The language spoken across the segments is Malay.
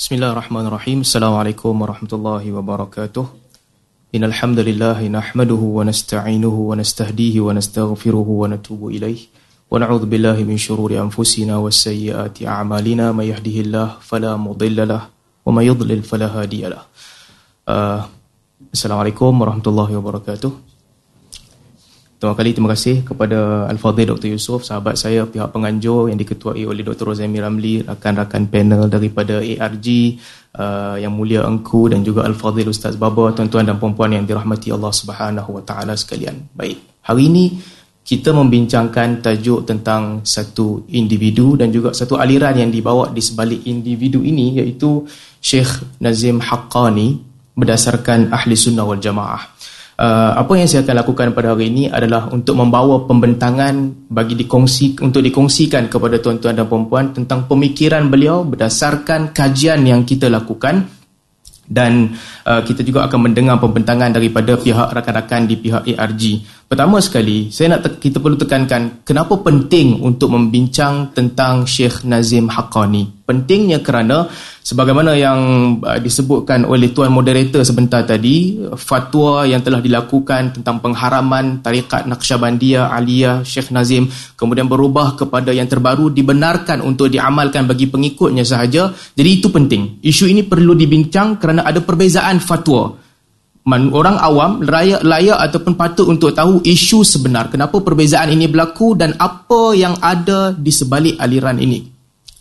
Bismillahirrahmanirrahim. Assalamualaikum warahmatullahi wabarakatuh. Innal hamdalillah nahmaduhu wa nasta'inuhu wa nastahdihi wa nastaghfiruhu wa natubu ilaih. Wa na'udzu billahi min shururi anfusina wa sayyiati a'malina may yahdihillahu fala mudilla lahu wa may yudlil fala hadiya lahu. Uh, Assalamualaikum warahmatullahi wabarakatuh. Pertama kali terima kasih kepada Al-Fadhil Dr. Yusof, sahabat saya, pihak penganjur yang diketuai oleh Dr. Rozaimi Ramli, rakan-rakan panel daripada ARG, uh, Yang Mulia Engku dan juga Al-Fadhil Ustaz Baba, tuan-tuan dan puan-puan yang dirahmati Allah Subhanahu Wa Taala sekalian. Baik, hari ini kita membincangkan tajuk tentang satu individu dan juga satu aliran yang dibawa di sebalik individu ini iaitu Syekh Nazim Haqqani berdasarkan Ahli Sunnah wal Jamaah. Uh, apa yang saya akan lakukan pada hari ini adalah untuk membawa pembentangan bagi dikongsi untuk dikongsikan kepada tuan-tuan dan puan-puan tentang pemikiran beliau berdasarkan kajian yang kita lakukan dan uh, kita juga akan mendengar pembentangan daripada pihak rakan-rakan di pihak ARG. Pertama sekali, saya nak kita perlu tekankan kenapa penting untuk membincang tentang Syekh Nazim Haqqani. Pentingnya kerana sebagaimana yang uh, disebutkan oleh tuan moderator sebentar tadi, fatwa yang telah dilakukan tentang pengharaman tarikat Naqsyabandiyah Aliyah Syekh Nazim kemudian berubah kepada yang terbaru dibenarkan untuk diamalkan bagi pengikutnya sahaja. Jadi itu penting. Isu ini perlu dibincang kerana ada perbezaan fatwa. Man, orang awam layak, layak ataupun patut untuk tahu isu sebenar. Kenapa perbezaan ini berlaku dan apa yang ada di sebalik aliran ini.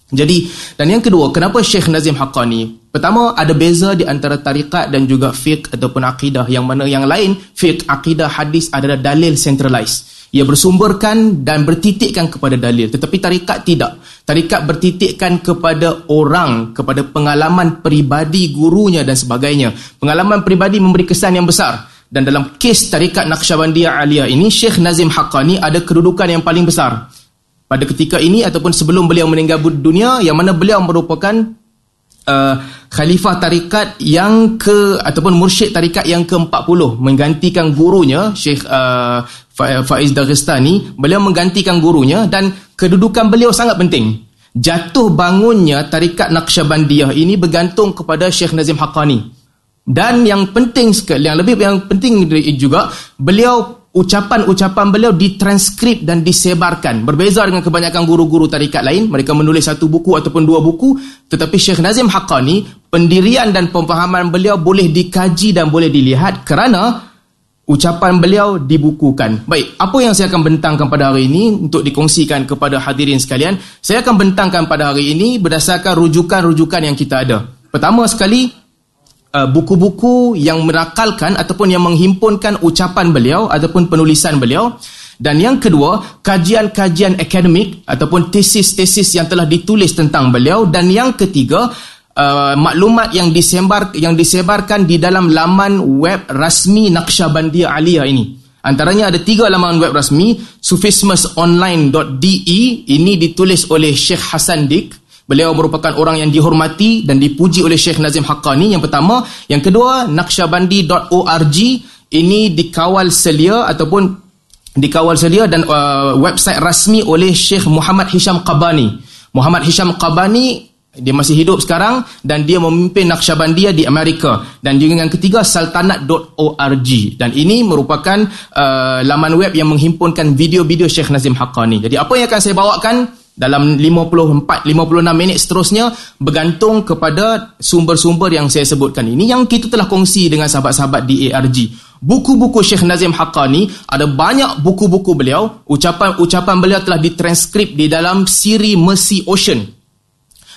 Jadi, dan yang kedua, kenapa Syekh Nazim Haqqani? Pertama, ada beza di antara tarikat dan juga fiqh ataupun akidah. Yang mana yang lain, fiqh, akidah, hadis adalah dalil centralized. Ia bersumberkan dan bertitikkan kepada dalil. Tetapi tarikat tidak. Tarikat bertitikkan kepada orang, kepada pengalaman peribadi gurunya dan sebagainya. Pengalaman peribadi memberi kesan yang besar. Dan dalam kes tarikat Naqsyabandiyah Aliyah ini, Syekh Nazim Haqqani ada kedudukan yang paling besar pada ketika ini ataupun sebelum beliau meninggal dunia yang mana beliau merupakan uh, khalifah tarikat yang ke ataupun mursyid tarikat yang ke-40 menggantikan gurunya Syekh uh, Faiz Dagestani beliau menggantikan gurunya dan kedudukan beliau sangat penting. Jatuh bangunnya tarikat Naqsyabandiyah ini bergantung kepada Syekh Nazim Haqqani. Dan yang penting sekali yang lebih yang penting juga beliau ucapan-ucapan beliau ditranskrip dan disebarkan. Berbeza dengan kebanyakan guru-guru tarikat lain, mereka menulis satu buku ataupun dua buku, tetapi Syekh Nazim Haqqani, pendirian dan pemahaman beliau boleh dikaji dan boleh dilihat kerana ucapan beliau dibukukan. Baik, apa yang saya akan bentangkan pada hari ini untuk dikongsikan kepada hadirin sekalian? Saya akan bentangkan pada hari ini berdasarkan rujukan-rujukan yang kita ada. Pertama sekali, Uh, buku-buku yang menakalkan ataupun yang menghimpunkan ucapan beliau ataupun penulisan beliau. Dan yang kedua kajian-kajian akademik ataupun tesis-tesis yang telah ditulis tentang beliau. Dan yang ketiga uh, maklumat yang disebar yang disebarkan di dalam laman web rasmi Naqsyabandiyah Aliyah ini. Antaranya ada tiga laman web rasmi sufismusonline.de ini ditulis oleh Sheikh Hassan Dik Beliau merupakan orang yang dihormati dan dipuji oleh Syekh Nazim Haqqani yang pertama. Yang kedua, naqsyabandi.org ini dikawal selia ataupun dikawal selia dan uh, website rasmi oleh Syekh Muhammad Hisham Qabani. Muhammad Hisham Qabani dia masih hidup sekarang dan dia memimpin Naqsyabandiyah di Amerika dan juga yang ketiga saltanat.org dan ini merupakan uh, laman web yang menghimpunkan video-video Syekh Nazim Haqqani. Jadi apa yang akan saya bawakan dalam 54 56 minit seterusnya bergantung kepada sumber-sumber yang saya sebutkan ini yang kita telah kongsi dengan sahabat-sahabat di ARG. Buku-buku Syekh Nazim Haqqani ada banyak buku-buku beliau, ucapan-ucapan beliau telah ditranskrip di dalam siri Mercy Ocean.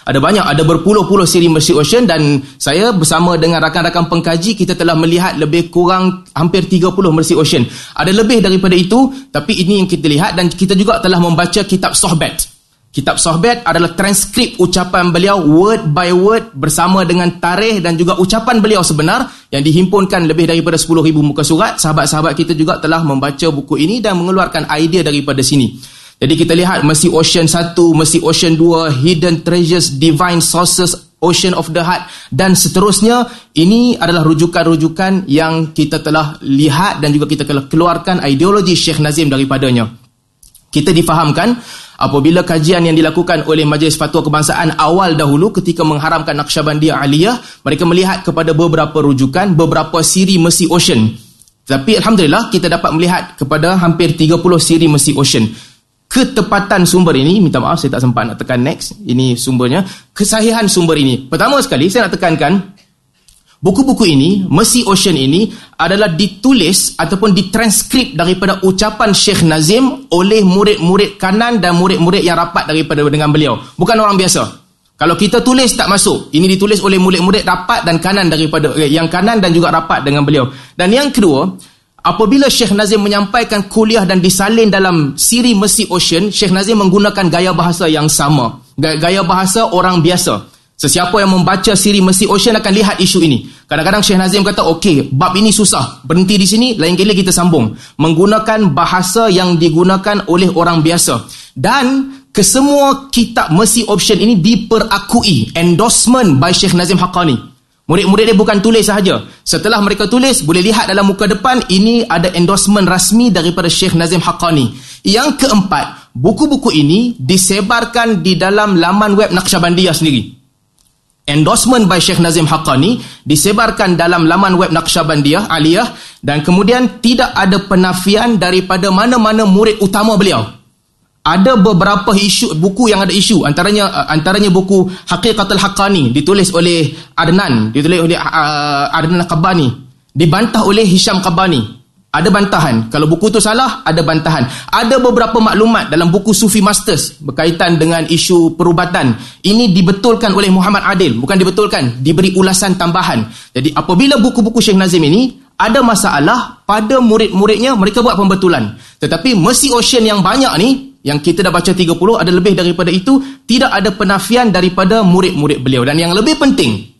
Ada banyak, ada berpuluh-puluh siri Mercy Ocean dan saya bersama dengan rakan-rakan pengkaji kita telah melihat lebih kurang hampir 30 Mercy Ocean. Ada lebih daripada itu, tapi ini yang kita lihat dan kita juga telah membaca kitab Sohbat. Kitab Sohbet adalah transkrip ucapan beliau word by word bersama dengan tarikh dan juga ucapan beliau sebenar yang dihimpunkan lebih daripada 10,000 muka surat. Sahabat-sahabat kita juga telah membaca buku ini dan mengeluarkan idea daripada sini. Jadi kita lihat Mercy Ocean 1, Mercy Ocean 2, Hidden Treasures, Divine Sources, Ocean of the Heart dan seterusnya. Ini adalah rujukan-rujukan yang kita telah lihat dan juga kita telah keluarkan ideologi Syekh Nazim daripadanya. Kita difahamkan apabila kajian yang dilakukan oleh Majlis Fatwa Kebangsaan awal dahulu ketika mengharamkan Naqsyabandiyah Aliyah, mereka melihat kepada beberapa rujukan, beberapa siri Mercy Ocean. Tapi Alhamdulillah kita dapat melihat kepada hampir 30 siri Mercy Ocean. Ketepatan sumber ini, minta maaf saya tak sempat nak tekan next, ini sumbernya. Kesahihan sumber ini. Pertama sekali saya nak tekankan, Buku-buku ini, Mercy Ocean ini adalah ditulis ataupun ditranskrip daripada ucapan Syekh Nazim oleh murid-murid kanan dan murid-murid yang rapat daripada dengan beliau. Bukan orang biasa. Kalau kita tulis tak masuk. Ini ditulis oleh murid-murid rapat dan kanan daripada eh, yang kanan dan juga rapat dengan beliau. Dan yang kedua, apabila Syekh Nazim menyampaikan kuliah dan disalin dalam siri Mercy Ocean, Syekh Nazim menggunakan gaya bahasa yang sama. Gaya bahasa orang biasa. Sesiapa yang membaca siri Mercy Ocean akan lihat isu ini. Kadang-kadang Syekh Nazim kata, okey, bab ini susah. Berhenti di sini, lain kali kita sambung. Menggunakan bahasa yang digunakan oleh orang biasa. Dan kesemua kitab Mercy Ocean ini diperakui. Endorsement by Syekh Nazim Haqqani. Murid-murid dia bukan tulis sahaja. Setelah mereka tulis, boleh lihat dalam muka depan, ini ada endorsement rasmi daripada Syekh Nazim Haqqani. Yang keempat, buku-buku ini disebarkan di dalam laman web Naqsyabandiyah sendiri endorsement by Sheikh Nazim Haqqani disebarkan dalam laman web Naqsyabandiyah Aliyah dan kemudian tidak ada penafian daripada mana-mana murid utama beliau. Ada beberapa isu buku yang ada isu antaranya uh, antaranya buku Haqiqatul Haqqani ditulis oleh Adnan, ditulis oleh uh, Adnan Qabani, dibantah oleh Hisham Qabani. Ada bantahan. Kalau buku itu salah, ada bantahan. Ada beberapa maklumat dalam buku Sufi Masters berkaitan dengan isu perubatan. Ini dibetulkan oleh Muhammad Adil. Bukan dibetulkan, diberi ulasan tambahan. Jadi apabila buku-buku Syekh Nazim ini ada masalah pada murid-muridnya, mereka buat pembetulan. Tetapi Mercy Ocean yang banyak ni, yang kita dah baca 30, ada lebih daripada itu, tidak ada penafian daripada murid-murid beliau. Dan yang lebih penting,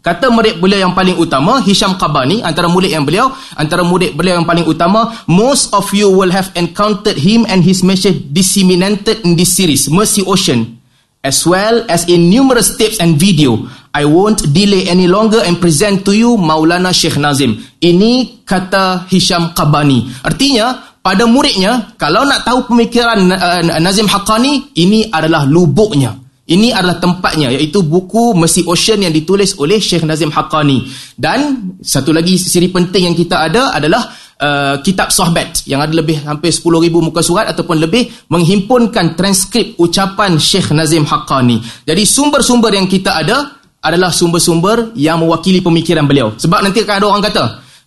Kata murid beliau yang paling utama, Hisham Qabani, antara murid yang beliau, antara murid beliau yang paling utama, most of you will have encountered him and his message disseminated in this series, Mercy Ocean, as well as in numerous tapes and video. I won't delay any longer and present to you Maulana Sheikh Nazim. Ini kata Hisham Qabani. Artinya, pada muridnya, kalau nak tahu pemikiran uh, Nazim Haqqani, ini adalah lubuknya. Ini adalah tempatnya iaitu buku Mercy Ocean yang ditulis oleh Sheikh Nazim Haqqani. Dan satu lagi siri penting yang kita ada adalah uh, kitab Sohbat yang ada lebih hampir 10,000 muka surat ataupun lebih menghimpunkan transkrip ucapan Sheikh Nazim Haqqani. Jadi sumber-sumber yang kita ada adalah sumber-sumber yang mewakili pemikiran beliau. Sebab nanti akan ada orang kata,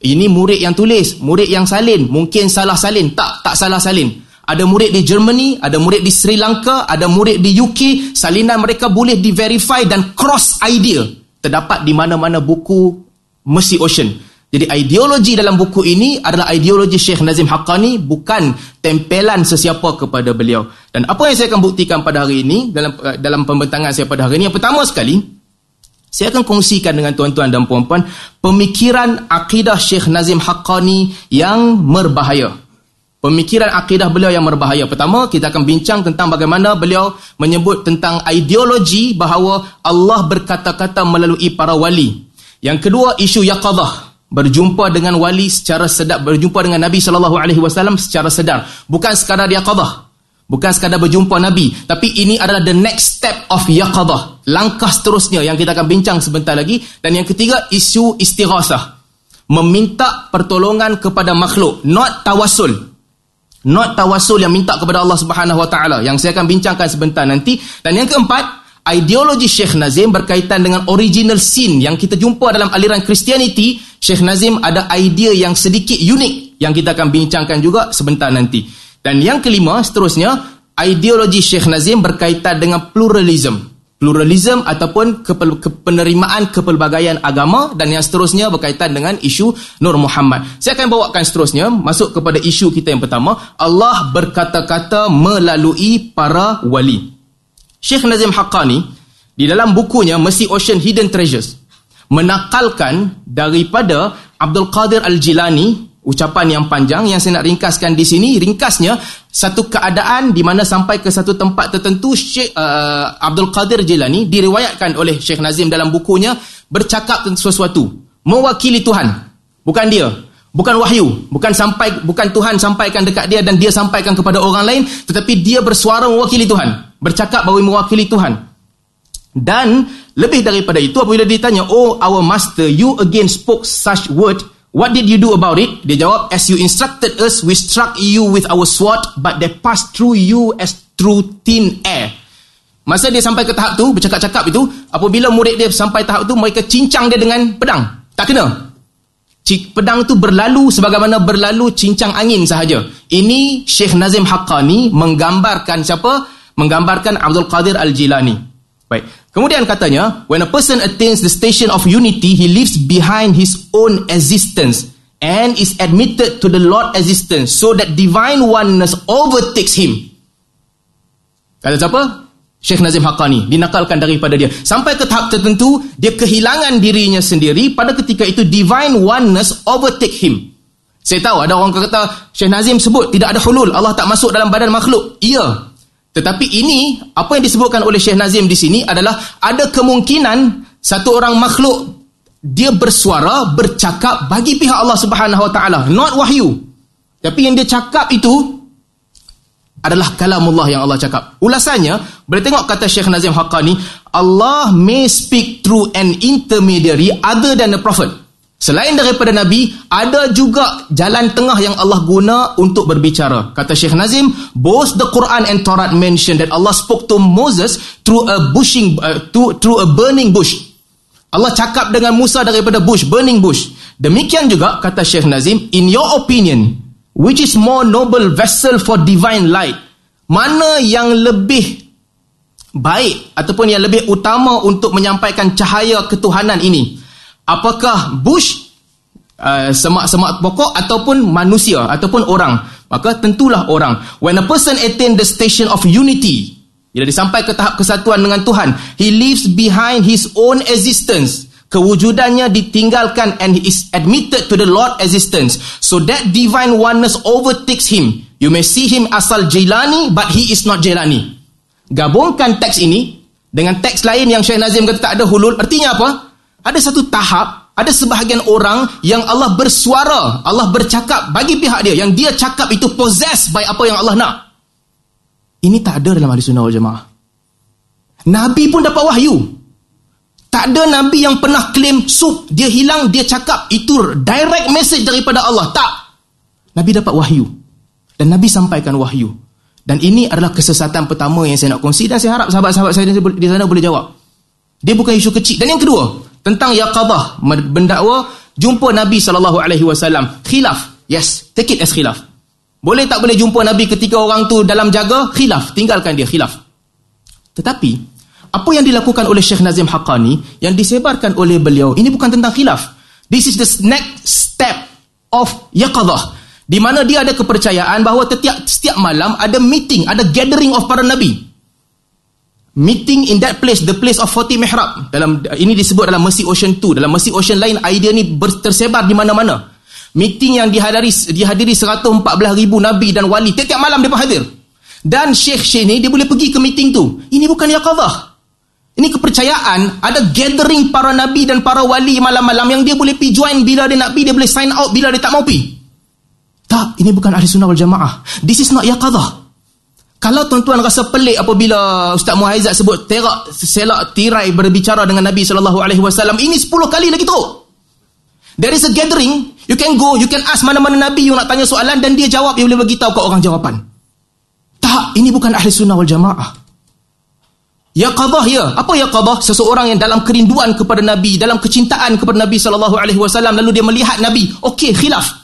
ini murid yang tulis, murid yang salin, mungkin salah salin. Tak, tak salah salin. Ada murid di Germany, ada murid di Sri Lanka, ada murid di UK, salinan mereka boleh di-verify dan cross idea terdapat di mana-mana buku Mercy Ocean. Jadi ideologi dalam buku ini adalah ideologi Syekh Nazim Haqqani bukan tempelan sesiapa kepada beliau. Dan apa yang saya akan buktikan pada hari ini dalam dalam pembentangan saya pada hari ini yang pertama sekali saya akan kongsikan dengan tuan-tuan dan puan-puan pemikiran akidah Syekh Nazim Haqqani yang merbahaya pemikiran akidah beliau yang berbahaya. Pertama, kita akan bincang tentang bagaimana beliau menyebut tentang ideologi bahawa Allah berkata-kata melalui para wali. Yang kedua, isu yaqadah. Berjumpa dengan wali secara sedar, berjumpa dengan Nabi SAW secara sedar. Bukan sekadar yaqadah. Bukan sekadar berjumpa Nabi. Tapi ini adalah the next step of yaqadah. Langkah seterusnya yang kita akan bincang sebentar lagi. Dan yang ketiga, isu istighasah. Meminta pertolongan kepada makhluk. Not tawasul. Not tawasul yang minta kepada Allah Subhanahu Wa Taala yang saya akan bincangkan sebentar nanti. Dan yang keempat, ideologi Sheikh Nazim berkaitan dengan original sin yang kita jumpa dalam aliran Christianity. Sheikh Nazim ada idea yang sedikit unik yang kita akan bincangkan juga sebentar nanti. Dan yang kelima, seterusnya, ideologi Sheikh Nazim berkaitan dengan pluralism pluralism ataupun penerimaan kepelbagaian agama dan yang seterusnya berkaitan dengan isu Nur Muhammad. Saya akan bawakan seterusnya masuk kepada isu kita yang pertama, Allah berkata-kata melalui para wali. Syekh Nazim Haqqani di dalam bukunya Mercy Ocean Hidden Treasures menakalkan daripada Abdul Qadir Al-Jilani ucapan yang panjang yang saya nak ringkaskan di sini ringkasnya satu keadaan di mana sampai ke satu tempat tertentu Syekh uh, Abdul Qadir Jilani diriwayatkan oleh Syekh Nazim dalam bukunya bercakap tentang sesuatu. Mewakili Tuhan. Bukan dia. Bukan wahyu, bukan sampai bukan Tuhan sampaikan dekat dia dan dia sampaikan kepada orang lain, tetapi dia bersuara mewakili Tuhan, bercakap bahawa mewakili Tuhan. Dan lebih daripada itu apabila ditanya, "Oh our master, you again spoke such word, what did you do about it?" Dia jawab, "As you instructed us, we struck you with our sword, but they passed through you as through thin air." Masa dia sampai ke tahap tu, bercakap-cakap itu, apabila murid dia sampai tahap tu, mereka cincang dia dengan pedang. Tak kena pedang itu berlalu sebagaimana berlalu cincang angin sahaja. Ini Syekh Nazim Haqqani menggambarkan siapa? Menggambarkan Abdul Qadir Al-Jilani. Baik. Kemudian katanya, when a person attains the station of unity, he leaves behind his own existence and is admitted to the Lord existence so that divine oneness overtakes him. Kata siapa? Syekh Nazim Haqqani dinakalkan daripada dia sampai ke tahap tertentu dia kehilangan dirinya sendiri pada ketika itu divine oneness overtake him saya tahu ada orang kata Syekh Nazim sebut tidak ada hulul Allah tak masuk dalam badan makhluk iya tetapi ini apa yang disebutkan oleh Syekh Nazim di sini adalah ada kemungkinan satu orang makhluk dia bersuara bercakap bagi pihak Allah Subhanahu Wa Taala not wahyu tapi yang dia cakap itu adalah kalamullah yang Allah cakap. Ulasannya, boleh tengok kata Syekh Nazim Haqqani, Allah may speak through an intermediary other than a prophet. Selain daripada Nabi, ada juga jalan tengah yang Allah guna untuk berbicara. Kata Syekh Nazim, both the Quran and Torah mention that Allah spoke to Moses through a bushing, uh, to, through a burning bush. Allah cakap dengan Musa daripada bush, burning bush. Demikian juga, kata Syekh Nazim, in your opinion, which is more noble vessel for divine light mana yang lebih baik ataupun yang lebih utama untuk menyampaikan cahaya ketuhanan ini apakah bush uh, semak-semak pokok ataupun manusia ataupun orang maka tentulah orang when a person attain the station of unity bila disampai ke tahap kesatuan dengan Tuhan he leaves behind his own existence kewujudannya ditinggalkan and he is admitted to the Lord existence. So that divine oneness overtakes him. You may see him asal Jailani but he is not Jailani. Gabungkan teks ini dengan teks lain yang Syekh Nazim kata tak ada hulul. Artinya apa? Ada satu tahap, ada sebahagian orang yang Allah bersuara, Allah bercakap bagi pihak dia. Yang dia cakap itu possess by apa yang Allah nak. Ini tak ada dalam hadis sunnah wal jamaah. Nabi pun dapat wahyu. Tak ada Nabi yang pernah claim sup, dia hilang, dia cakap itu direct message daripada Allah. Tak. Nabi dapat wahyu. Dan Nabi sampaikan wahyu. Dan ini adalah kesesatan pertama yang saya nak kongsi dan saya harap sahabat-sahabat saya di sana boleh jawab. Dia bukan isu kecil. Dan yang kedua, tentang yaqadah, mendakwa jumpa Nabi saw. Khilaf. Yes, take it as khilaf. Boleh tak boleh jumpa Nabi ketika orang tu dalam jaga? Khilaf, tinggalkan dia khilaf. Tetapi apa yang dilakukan oleh Syekh Nazim Haqqani yang disebarkan oleh beliau ini bukan tentang khilaf this is the next step of yaqadah di mana dia ada kepercayaan bahawa setiap setiap malam ada meeting ada gathering of para nabi meeting in that place the place of 40 mihrab. Dalam ini disebut dalam Mercy Ocean 2 dalam Mercy Ocean lain idea ni tersebar di mana-mana. Meeting yang dihadiri dihadiri 114 ribu nabi dan wali setiap malam dia hadir. Dan syekh-syekh ni dia boleh pergi ke meeting tu. Ini bukan yaqadah ini kepercayaan ada gathering para nabi dan para wali malam-malam yang dia boleh pergi join. Bila dia nak pergi, dia boleh sign out. Bila dia tak mau pergi. Tak, ini bukan ahli sunnah wal jamaah. This is not yaqadah. Kalau tuan-tuan rasa pelik apabila Ustaz Muhaizat sebut terak selak tirai berbicara dengan Nabi sallallahu alaihi wasallam, ini 10 kali lagi teruk. There is a gathering, you can go, you can ask mana-mana nabi yang nak tanya soalan dan dia jawab, dia boleh bagi tahu ke orang jawapan. Tak, ini bukan ahli sunnah wal jamaah. Ya qadah ya. Apa ya qadah? Seseorang yang dalam kerinduan kepada Nabi, dalam kecintaan kepada Nabi sallallahu alaihi wasallam lalu dia melihat Nabi. Okey, khilaf.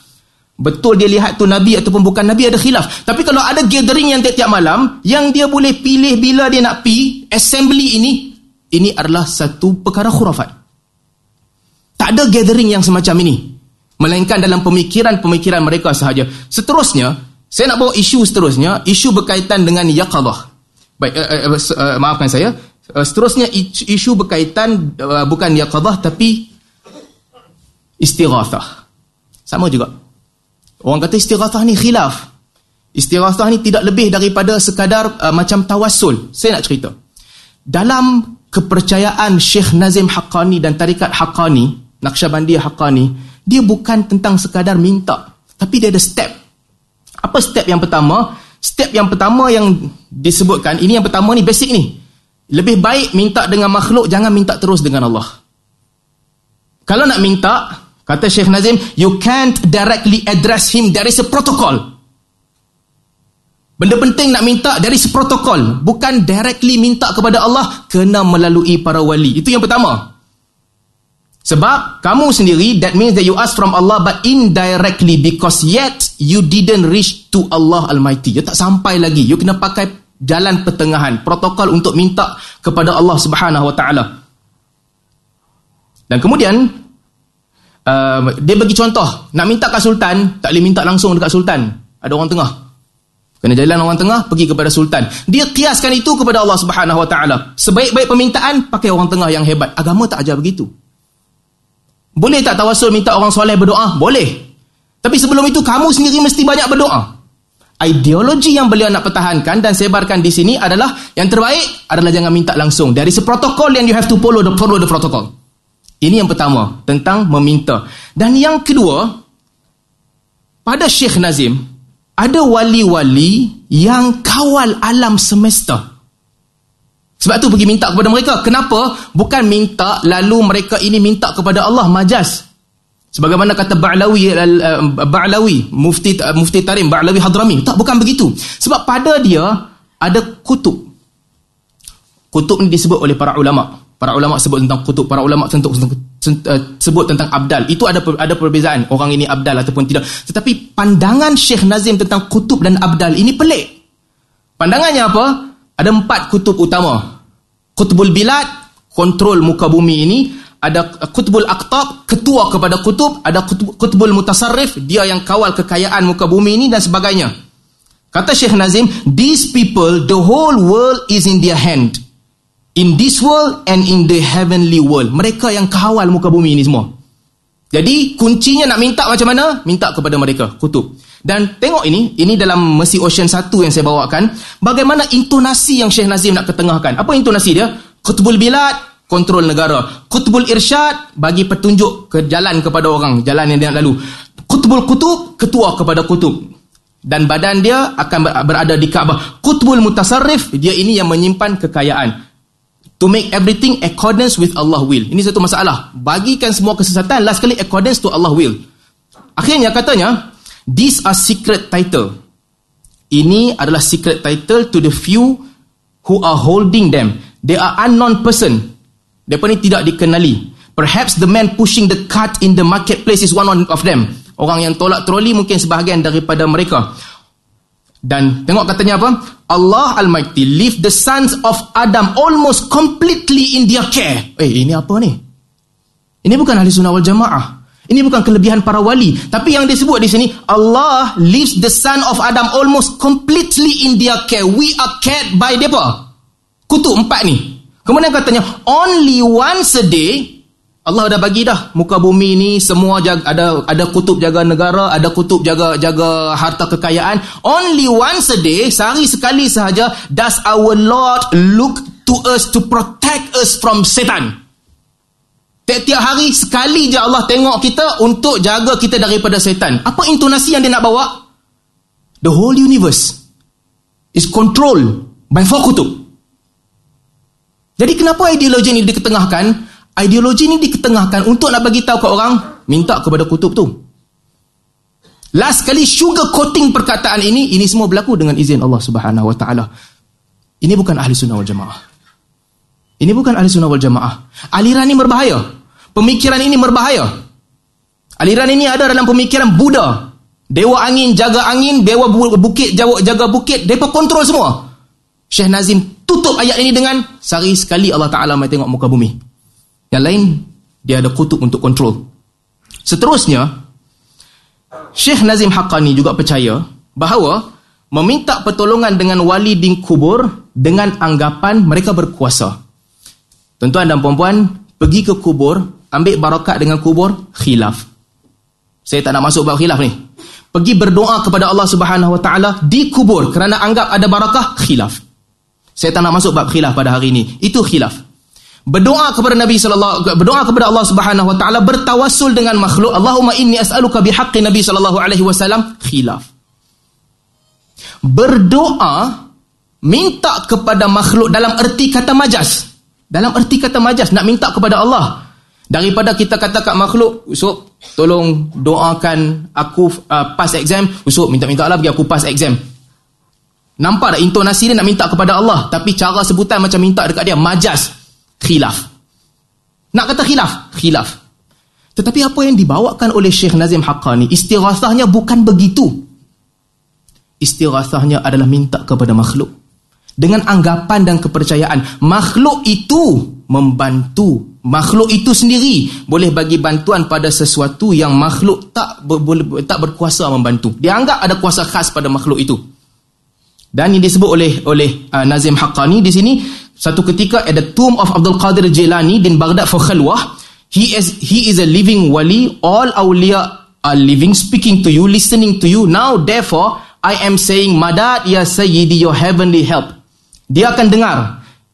Betul dia lihat tu Nabi ataupun bukan Nabi ada khilaf. Tapi kalau ada gathering yang tiap-tiap malam yang dia boleh pilih bila dia nak pi assembly ini, ini adalah satu perkara khurafat. Tak ada gathering yang semacam ini. Melainkan dalam pemikiran-pemikiran mereka sahaja. Seterusnya, saya nak bawa isu seterusnya, isu berkaitan dengan yaqadah. Baik, uh, uh, uh, maafkan saya. Uh, seterusnya isu berkaitan uh, bukan yaqadah tapi istighathah. Sama juga. Orang kata istighathah ni khilaf. Istighathah ni tidak lebih daripada sekadar uh, macam tawassul. Saya nak cerita. Dalam kepercayaan Syekh Nazim Haqqani dan tarikat Haqqani, Naqsyabandiyah Haqqani, dia bukan tentang sekadar minta, tapi dia ada step. Apa step yang pertama? Step yang pertama yang disebutkan, ini yang pertama ni basic ni. Lebih baik minta dengan makhluk, jangan minta terus dengan Allah. Kalau nak minta, kata Syekh Nazim, you can't directly address him, there is a protocol. Benda penting nak minta dari seprotokol. Bukan directly minta kepada Allah, kena melalui para wali. Itu yang pertama. Sebab kamu sendiri, that means that you ask from Allah but indirectly because yet you didn't reach to Allah Almighty. You tak sampai lagi. You kena pakai jalan pertengahan. Protokol untuk minta kepada Allah Subhanahu Wa Taala. Dan kemudian, uh, dia bagi contoh. Nak minta kat Sultan, tak boleh minta langsung dekat Sultan. Ada orang tengah. Kena jalan orang tengah pergi kepada sultan. Dia kiaskan itu kepada Allah Subhanahu Wa Taala. Sebaik-baik permintaan pakai orang tengah yang hebat. Agama tak ajar begitu. Boleh tak tawasul minta orang soleh berdoa? Boleh. Tapi sebelum itu kamu sendiri mesti banyak berdoa. Ideologi yang beliau nak pertahankan dan sebarkan di sini adalah yang terbaik adalah jangan minta langsung. Dari seprotokol yang you have to follow the follow the protocol. Ini yang pertama tentang meminta. Dan yang kedua pada Syekh Nazim ada wali-wali yang kawal alam semesta. Sebab tu pergi minta kepada mereka. Kenapa? Bukan minta lalu mereka ini minta kepada Allah majas. Sebagaimana kata Ba'lawi uh, Ba'lawi mufti uh, mufti Tarim Ba'lawi Hadrami. Tak bukan begitu. Sebab pada dia ada kutub. Kutub ni disebut oleh para ulama. Para ulama sebut tentang kutub, para ulama tentu uh, sebut tentang abdal. Itu ada ada perbezaan orang ini abdal ataupun tidak. Tetapi pandangan Syekh Nazim tentang kutub dan abdal ini pelik. Pandangannya apa? Ada empat kutub utama. Kutubul bilad, kontrol muka bumi ini. Ada kutubul aktab, ketua kepada kutub. Ada kutub, kutubul mutasarrif, dia yang kawal kekayaan muka bumi ini dan sebagainya. Kata Syekh Nazim, these people, the whole world is in their hand in this world and in the heavenly world. Mereka yang kawal muka bumi ini semua. Jadi kuncinya nak minta macam mana? Minta kepada mereka, kutub. Dan tengok ini, ini dalam Mercy Ocean 1 yang saya bawakan, bagaimana intonasi yang Syekh Nazim nak ketengahkan. Apa intonasi dia? Kutubul bilad, kontrol negara. Kutubul irsyad, bagi petunjuk ke jalan kepada orang, jalan yang dia nak lalu. Kutubul kutub, ketua kepada kutub. Dan badan dia akan berada di Kaabah. Kutubul mutasarrif, dia ini yang menyimpan kekayaan to make everything accordance with Allah will. Ini satu masalah. Bagikan semua kesesatan last kali accordance to Allah will. Akhirnya katanya, these are secret title. Ini adalah secret title to the few who are holding them. They are unknown person. Mereka ni tidak dikenali. Perhaps the man pushing the cart in the marketplace is one of them. Orang yang tolak troli mungkin sebahagian daripada mereka. Dan tengok katanya apa? Allah Almighty leave the sons of Adam almost completely in their care. Eh, ini apa ni? Ini bukan ahli sunnah wal jamaah. Ini bukan kelebihan para wali. Tapi yang disebut di sini, Allah leaves the son of Adam almost completely in their care. We are cared by mereka. Kutuk empat ni. Kemudian katanya, only once a day, Allah dah bagi dah muka bumi ni semua jaga, ada ada kutub jaga negara, ada kutub jaga jaga harta kekayaan. Only once a day, sehari sekali sahaja does our Lord look to us to protect us from Satan. Tiap-tiap hari sekali je Allah tengok kita untuk jaga kita daripada setan. Apa intonasi yang dia nak bawa? The whole universe is controlled by four kutub. Jadi kenapa ideologi ini diketengahkan? Ideologi ni diketengahkan untuk nak bagi tahu ke orang minta kepada kutub tu. Last kali sugar coating perkataan ini ini semua berlaku dengan izin Allah Subhanahu Wa Taala. Ini bukan ahli sunnah wal jamaah. Ini bukan ahli sunnah wal jamaah. Aliran ini berbahaya. Pemikiran ini berbahaya. Aliran ini ada dalam pemikiran Buddha. Dewa angin jaga angin dewa bukit jaga bukit. Mereka kontrol semua. Syekh Nazim tutup ayat ini dengan sehari sekali Allah Ta'ala mai tengok muka bumi yang lain, dia ada kutub untuk kontrol. Seterusnya, Syekh Nazim Haqqani juga percaya bahawa meminta pertolongan dengan wali di kubur dengan anggapan mereka berkuasa. Tuan-tuan dan puan-puan, pergi ke kubur, ambil barakat dengan kubur, khilaf. Saya tak nak masuk bab khilaf ni. Pergi berdoa kepada Allah Subhanahu Wa Taala di kubur kerana anggap ada barakah, khilaf. Saya tak nak masuk bab khilaf pada hari ini. Itu khilaf. Berdoa kepada Nabi sallallahu berdoa kepada Allah Subhanahu wa taala bertawassul dengan makhluk. Allahumma inni as'aluka bihaqqi Nabi sallallahu alaihi wasallam khilaf. Berdoa minta kepada makhluk dalam erti kata majas. Dalam erti kata majas nak minta kepada Allah. Daripada kita kata kat makhluk usuk tolong doakan aku uh, pass exam. Usuk minta-minta Allah bagi aku pass exam. Nampak tak intonasi dia nak minta kepada Allah? Tapi cara sebutan macam minta dekat dia majas khilaf. Nak kata khilaf? Khilaf. Tetapi apa yang dibawakan oleh Syekh Nazim Haqqani, istirahatnya bukan begitu. Istirahatnya adalah minta kepada makhluk. Dengan anggapan dan kepercayaan, makhluk itu membantu. Makhluk itu sendiri boleh bagi bantuan pada sesuatu yang makhluk tak ber, tak berkuasa membantu. Dia anggap ada kuasa khas pada makhluk itu. Dan ini disebut oleh oleh uh, Nazim Haqqani di sini satu ketika at the tomb of Abdul Qadir Jilani in Baghdad for khalwah, he is he is a living wali. All awliya are living, speaking to you, listening to you. Now, therefore, I am saying, Madad ya Sayyidi, your heavenly help. Dia akan dengar.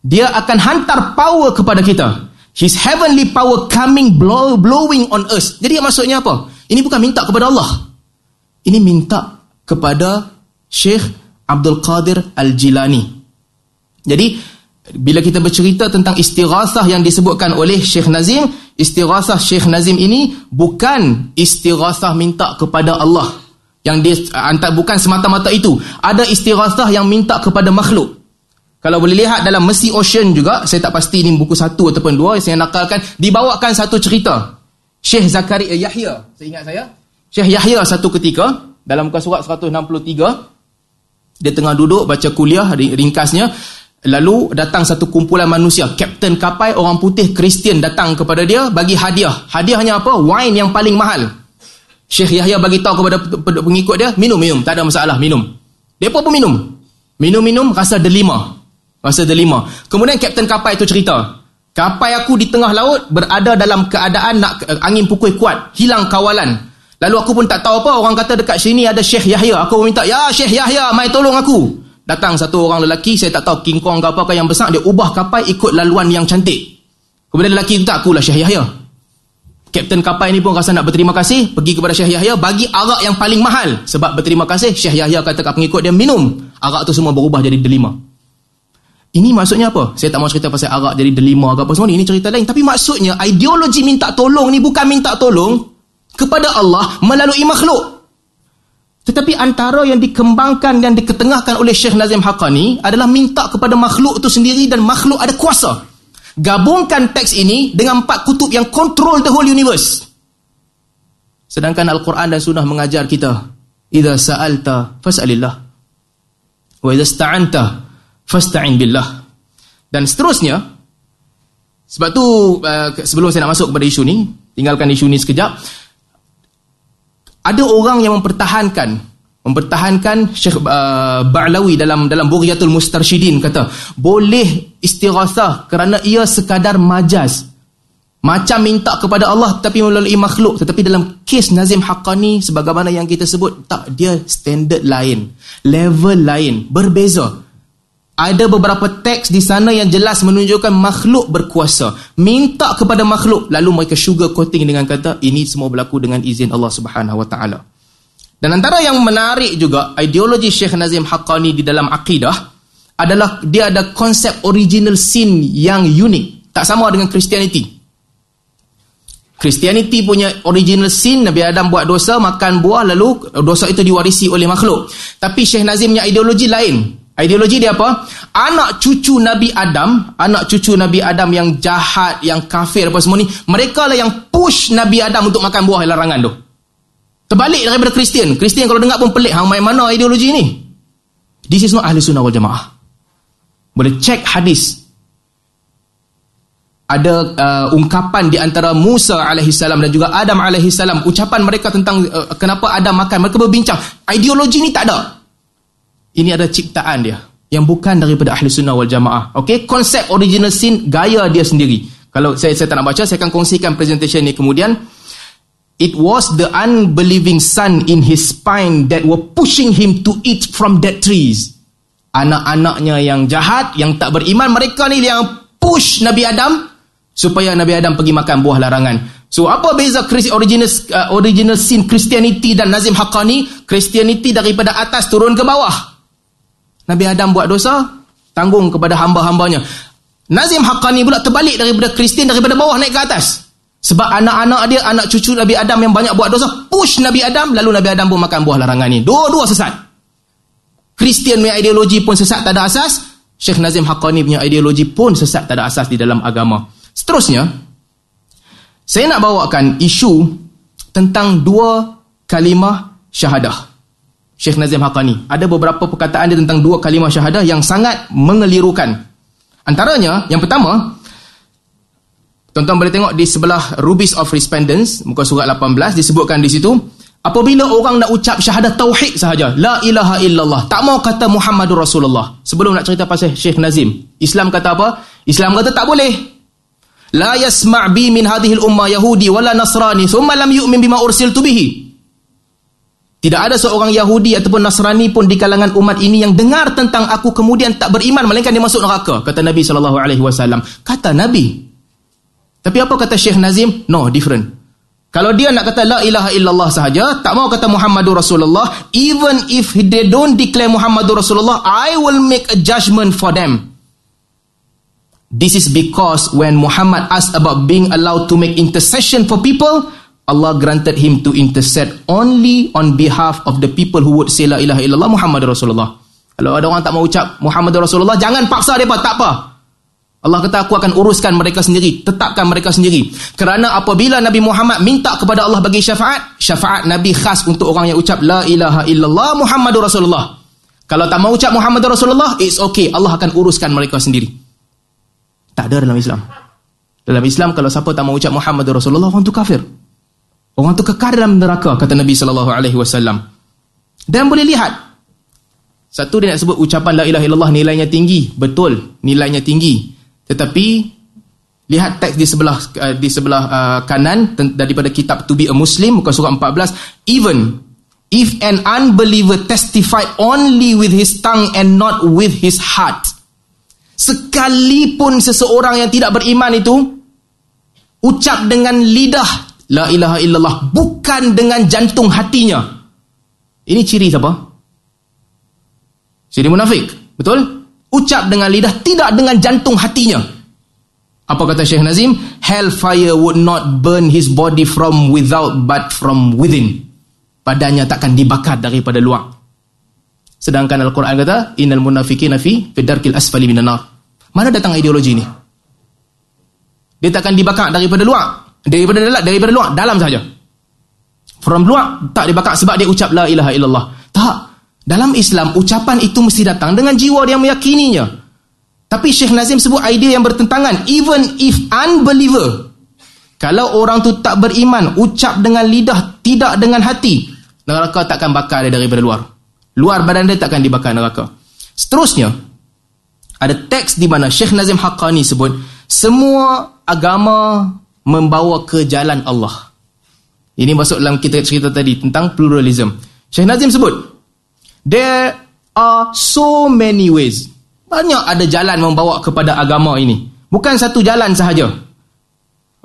Dia akan hantar power kepada kita. His heavenly power coming blow, blowing on us. Jadi maksudnya apa? Ini bukan minta kepada Allah. Ini minta kepada Syekh Abdul Qadir Al-Jilani. Jadi, bila kita bercerita tentang istighasah yang disebutkan oleh Syekh Nazim, istighasah Syekh Nazim ini bukan istighasah minta kepada Allah. Yang dia antar bukan semata-mata itu. Ada istighasah yang minta kepada makhluk. Kalau boleh lihat dalam Mercy Ocean juga, saya tak pasti ini buku satu ataupun dua, saya nakalkan, dibawakan satu cerita. Syekh Zakaria eh, Yahya, saya ingat saya. Syekh Yahya satu ketika, dalam muka surat 163, dia tengah duduk baca kuliah, ringkasnya, Lalu datang satu kumpulan manusia, kapten kapal orang putih Kristian datang kepada dia bagi hadiah. Hadiahnya apa? Wine yang paling mahal. Syekh Yahya bagi tahu kepada pengikut dia, minum minum, tak ada masalah, minum. Dia pun minum. Minum-minum rasa delima. Rasa delima. Kemudian kapten kapal itu cerita, kapal aku di tengah laut berada dalam keadaan nak angin pukul kuat, hilang kawalan. Lalu aku pun tak tahu apa, orang kata dekat sini ada Syekh Yahya. Aku minta, "Ya Syekh Yahya, mai tolong aku." Datang satu orang lelaki, saya tak tahu King Kong ke apakah yang besar, dia ubah kapal ikut laluan yang cantik. Kemudian lelaki itu tak, akulah Syekh Yahya. Kapten kapal ini pun rasa nak berterima kasih, pergi kepada Syekh Yahya, bagi arak yang paling mahal. Sebab berterima kasih, Syekh Yahya kata kat pengikut dia, minum. Arak tu semua berubah jadi delima. Ini maksudnya apa? Saya tak mau cerita pasal arak jadi delima ke apa semua ni. Ini cerita lain. Tapi maksudnya, ideologi minta tolong ni bukan minta tolong kepada Allah melalui makhluk. Tetapi antara yang dikembangkan dan diketengahkan oleh Syekh Nazim Haqqani adalah minta kepada makhluk itu sendiri dan makhluk ada kuasa. Gabungkan teks ini dengan empat kutub yang control the whole universe. Sedangkan Al-Quran dan Sunnah mengajar kita, "Idza sa'alta fas'alillah, wa idza sta'anta fasta'in billah." Dan seterusnya, sebab tu uh, sebelum saya nak masuk kepada isu ni, tinggalkan isu ni sekejap ada orang yang mempertahankan mempertahankan Syekh uh, Ba'lawi dalam dalam Bughiyatul Mustarsyidin kata boleh istighasah kerana ia sekadar majaz macam minta kepada Allah tapi melalui makhluk. Tetapi dalam kes Nazim Haqqani sebagaimana yang kita sebut tak dia standard lain. Level lain. Berbeza ada beberapa teks di sana yang jelas menunjukkan makhluk berkuasa. Minta kepada makhluk. Lalu mereka sugar coating dengan kata, ini semua berlaku dengan izin Allah subhanahu wa ta'ala. Dan antara yang menarik juga, ideologi Syekh Nazim Haqqani di dalam akidah, adalah dia ada konsep original sin yang unik. Tak sama dengan Christianity. Christianity punya original sin, Nabi Adam buat dosa, makan buah, lalu dosa itu diwarisi oleh makhluk. Tapi Syekh Nazim punya ideologi lain. Ideologi dia apa? Anak cucu Nabi Adam, anak cucu Nabi Adam yang jahat, yang kafir apa semua ni, mereka lah yang push Nabi Adam untuk makan buah larangan tu. Terbalik daripada Kristian. Kristian kalau dengar pun pelik, hang main mana ideologi ni? This is not ahli sunnah wal jamaah. Boleh cek hadis. Ada uh, ungkapan di antara Musa alaihi salam dan juga Adam alaihi salam, ucapan mereka tentang uh, kenapa Adam makan, mereka berbincang. Ideologi ni tak ada. Ini ada ciptaan dia yang bukan daripada ahli sunnah wal jamaah. Okay, konsep original sin gaya dia sendiri. Kalau saya saya tak nak baca, saya akan kongsikan presentation ni kemudian. It was the unbelieving son in his spine that were pushing him to eat from that trees. Anak-anaknya yang jahat, yang tak beriman, mereka ni yang push Nabi Adam supaya Nabi Adam pergi makan buah larangan. So apa beza original uh, original sin Christianity dan Nazim Haqqani? Christianity daripada atas turun ke bawah. Nabi Adam buat dosa, tanggung kepada hamba-hambanya. Nazim Haqqani pula terbalik daripada Kristian daripada bawah naik ke atas. Sebab anak-anak dia, anak cucu Nabi Adam yang banyak buat dosa, push Nabi Adam, lalu Nabi Adam pun makan buah larangan ni. Dua-dua sesat. Kristian punya ideologi pun sesat tak ada asas. Syekh Nazim Haqqani punya ideologi pun sesat tak ada asas di dalam agama. Seterusnya, saya nak bawakan isu tentang dua kalimah syahadah. Syekh Nazim Haqqani. Ada beberapa perkataan dia tentang dua kalimah syahadah yang sangat mengelirukan. Antaranya, yang pertama, tuan-tuan boleh tengok di sebelah Rubies of Respondents, muka surat 18, disebutkan di situ, apabila orang nak ucap syahadah tauhid sahaja, la ilaha illallah, tak mau kata Muhammadur Rasulullah. Sebelum nak cerita pasal Syekh Nazim, Islam kata apa? Islam kata tak boleh la yasma' bi min hadhihi al-umma yahudi wala nasrani thumma lam yu'min bima ursiltu bihi tidak ada seorang Yahudi ataupun Nasrani pun di kalangan umat ini yang dengar tentang aku kemudian tak beriman melainkan dia masuk neraka. Kata Nabi sallallahu alaihi wasallam. Kata Nabi. Tapi apa kata Syekh Nazim? No different. Kalau dia nak kata la ilaha illallah sahaja tak mau kata Muhammadur Rasulullah even if they don't declare Muhammadur Rasulullah I will make a judgment for them. This is because when Muhammad asked about being allowed to make intercession for people, Allah granted him to intercede only on behalf of the people who would say la ilaha illallah Muhammad Rasulullah. Kalau ada orang tak mau ucap Muhammad Rasulullah, jangan paksa mereka, tak apa. Allah kata aku akan uruskan mereka sendiri, tetapkan mereka sendiri. Kerana apabila Nabi Muhammad minta kepada Allah bagi syafaat, syafaat Nabi khas untuk orang yang ucap la ilaha illallah Muhammad Rasulullah. Kalau tak mau ucap Muhammad Rasulullah, it's okay. Allah akan uruskan mereka sendiri. Tak ada dalam Islam. Dalam Islam kalau siapa tak mau ucap Muhammad Rasulullah orang tu kafir. Orang tu kekal dalam neraka kata Nabi sallallahu alaihi wasallam. Dan boleh lihat satu dia nak sebut ucapan la ilaha illallah nilainya tinggi, betul nilainya tinggi. Tetapi lihat teks di sebelah uh, di sebelah uh, kanan daripada kitab To Be a Muslim muka surat 14 even if an unbeliever testified only with his tongue and not with his heart Sekalipun seseorang yang tidak beriman itu ucap dengan lidah la ilaha illallah bukan dengan jantung hatinya. Ini ciri siapa? Ciri munafik. Betul? Ucap dengan lidah tidak dengan jantung hatinya. Apa kata Syekh Nazim? Hellfire would not burn his body from without but from within. Padanya takkan dibakar daripada luar. Sedangkan Al-Quran kata, Innal munafiqina fi fidarkil asfali minan nar. Mana datang ideologi ni? Dia takkan dibakar daripada luar. Daripada dalam, daripada luar, dalam saja. From luar, tak dibakar sebab dia ucap la ilaha illallah. Tak. Dalam Islam, ucapan itu mesti datang dengan jiwa dia meyakininya. Tapi Syekh Nazim sebut idea yang bertentangan. Even if unbeliever, kalau orang tu tak beriman, ucap dengan lidah, tidak dengan hati, neraka takkan bakar dia daripada luar. Luar badan dia takkan dibakar neraka. Seterusnya, ada teks di mana Syekh Nazim Haqqani sebut, semua agama membawa ke jalan Allah. Ini masuk dalam kita cerita tadi tentang pluralism. Syekh Nazim sebut, there are so many ways. Banyak ada jalan membawa kepada agama ini. Bukan satu jalan sahaja.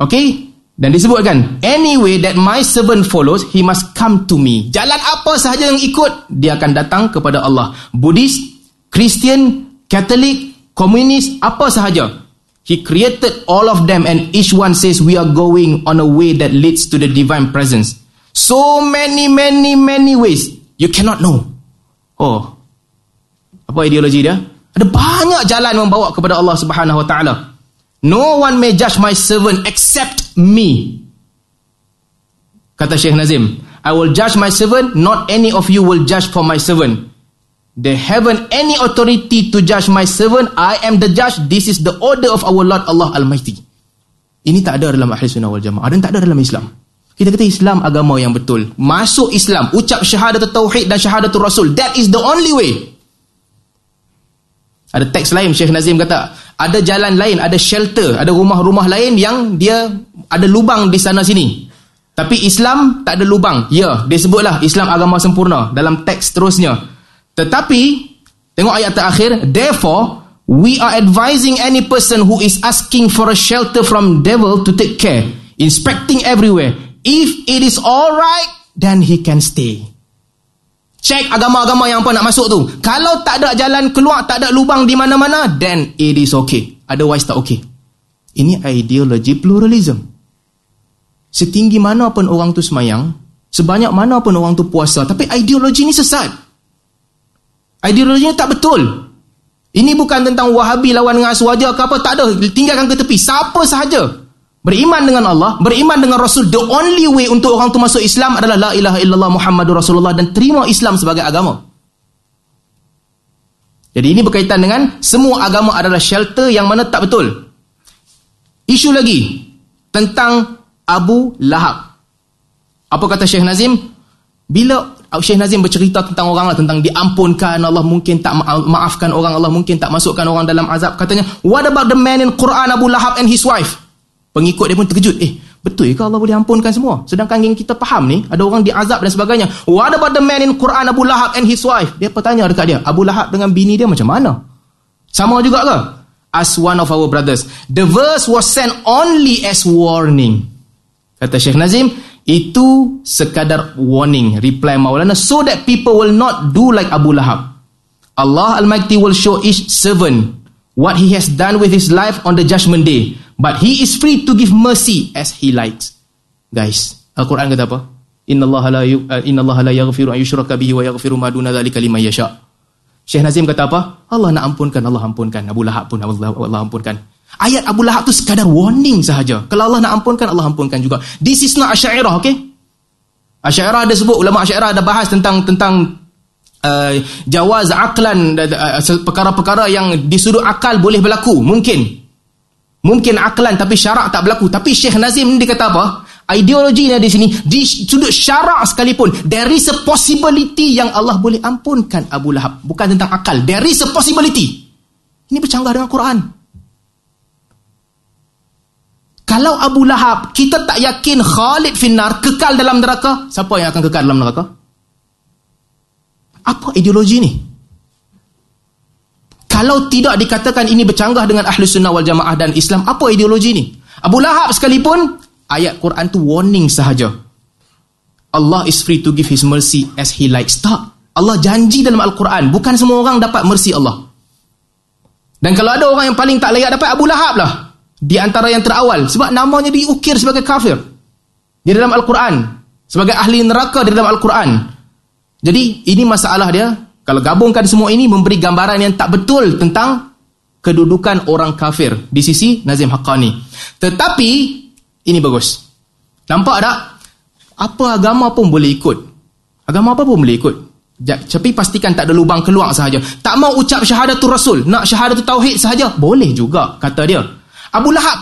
Okay? Dan disebutkan, anyway that my servant follows, he must come to me. Jalan apa sahaja yang ikut, dia akan datang kepada Allah. Buddhist, Christian, Catholic, Komunis, apa sahaja. He created all of them and each one says we are going on a way that leads to the divine presence. So many, many, many ways. You cannot know. Oh. Apa ideologi dia? Ada banyak jalan membawa kepada Allah Subhanahu Wa Taala. No one may judge my servant except me. Kata Syekh Nazim, I will judge my servant, not any of you will judge for my servant. They haven't any authority to judge my servant. I am the judge. This is the order of our Lord Allah Almighty. Ini tak ada dalam ahli sunnah wal jamaah. Dan tak ada dalam Islam. Kita kata Islam agama yang betul. Masuk Islam. Ucap syahadat tauhid dan syahadat rasul. That is the only way. Ada teks lain Syekh Nazim kata, ada jalan lain, ada shelter, ada rumah-rumah lain yang dia ada lubang di sana sini. Tapi Islam tak ada lubang. Ya, dia sebutlah Islam agama sempurna dalam teks terusnya. Tetapi tengok ayat terakhir, therefore We are advising any person who is asking for a shelter from devil to take care, inspecting everywhere. If it is all right, then he can stay. Check agama-agama yang apa nak masuk tu. Kalau tak ada jalan keluar, tak ada lubang di mana-mana, then it is okay. Otherwise tak okay. Ini ideologi pluralism. Setinggi mana pun orang tu semayang, sebanyak mana pun orang tu puasa, tapi ideologi ni sesat. Ideologi ni tak betul. Ini bukan tentang wahabi lawan dengan aswaja ke apa, tak ada. Tinggalkan ke tepi. Siapa sahaja Beriman dengan Allah, beriman dengan Rasul, the only way untuk orang tu masuk Islam adalah la ilaha illallah Muhammadur Rasulullah dan terima Islam sebagai agama. Jadi ini berkaitan dengan semua agama adalah shelter yang mana tak betul. Isu lagi tentang Abu Lahab. Apa kata Syekh Nazim? Bila Syekh Nazim bercerita tentang orang lah, tentang diampunkan Allah mungkin tak maafkan orang Allah mungkin tak masukkan orang dalam azab katanya what about the man in Quran Abu Lahab and his wife Pengikut dia pun terkejut. Eh, betul ke Allah boleh ampunkan semua? Sedangkan yang kita faham ni, ada orang diazab dan sebagainya. What about the man in Quran Abu Lahab and his wife? Dia bertanya dekat dia, Abu Lahab dengan bini dia macam mana? Sama juga ke? As one of our brothers. The verse was sent only as warning. Kata Syekh Nazim, itu sekadar warning, reply Maulana, so that people will not do like Abu Lahab. Allah Almighty will show each servant what he has done with his life on the judgment day. But he is free to give mercy as he likes. Guys, Al-Quran kata apa? Inna Allah la, uh, inna Allah la yaghfiru an yushraka bihi wa yaghfiru ma duna dhalika liman yasha. Syekh Nazim kata apa? Allah nak ampunkan, Allah ampunkan. Abu Lahab pun Allah, Allah ampunkan. Ayat Abu Lahab tu sekadar warning sahaja. Kalau Allah nak ampunkan, Allah ampunkan juga. This is not Asy'ariyah, okay? Asy'ariyah ada sebut ulama Asy'ariyah ada bahas tentang tentang uh, jawaz aklan uh, perkara-perkara yang di sudut akal boleh berlaku, mungkin. Mungkin aklan tapi syarak tak berlaku. Tapi Syekh Nazim ni dia kata apa? Ideologi ni di sini, di sudut syarak sekalipun, there is a possibility yang Allah boleh ampunkan Abu Lahab. Bukan tentang akal. There is a possibility. Ini bercanggah dengan Quran. Kalau Abu Lahab, kita tak yakin Khalid finnar, kekal dalam neraka, siapa yang akan kekal dalam neraka? Apa ideologi ni? Kalau tidak dikatakan ini bercanggah dengan ahli sunnah wal jamaah dan Islam, apa ideologi ni? Abu Lahab sekalipun, ayat Quran tu warning sahaja. Allah is free to give his mercy as he likes. Tak. Allah janji dalam Al-Quran, bukan semua orang dapat mercy Allah. Dan kalau ada orang yang paling tak layak dapat Abu Lahab lah. Di antara yang terawal. Sebab namanya diukir sebagai kafir. Di dalam Al-Quran. Sebagai ahli neraka di dalam Al-Quran. Jadi ini masalah dia kalau gabungkan semua ini memberi gambaran yang tak betul tentang kedudukan orang kafir di sisi Nazim Haqqani. Tetapi ini bagus. Nampak tak? Apa agama pun boleh ikut. Agama apa pun boleh ikut. Tapi pastikan tak ada lubang keluar sahaja. Tak mau ucap syahadatul rasul, nak syahadatul tauhid sahaja, boleh juga kata dia. Abu Lahab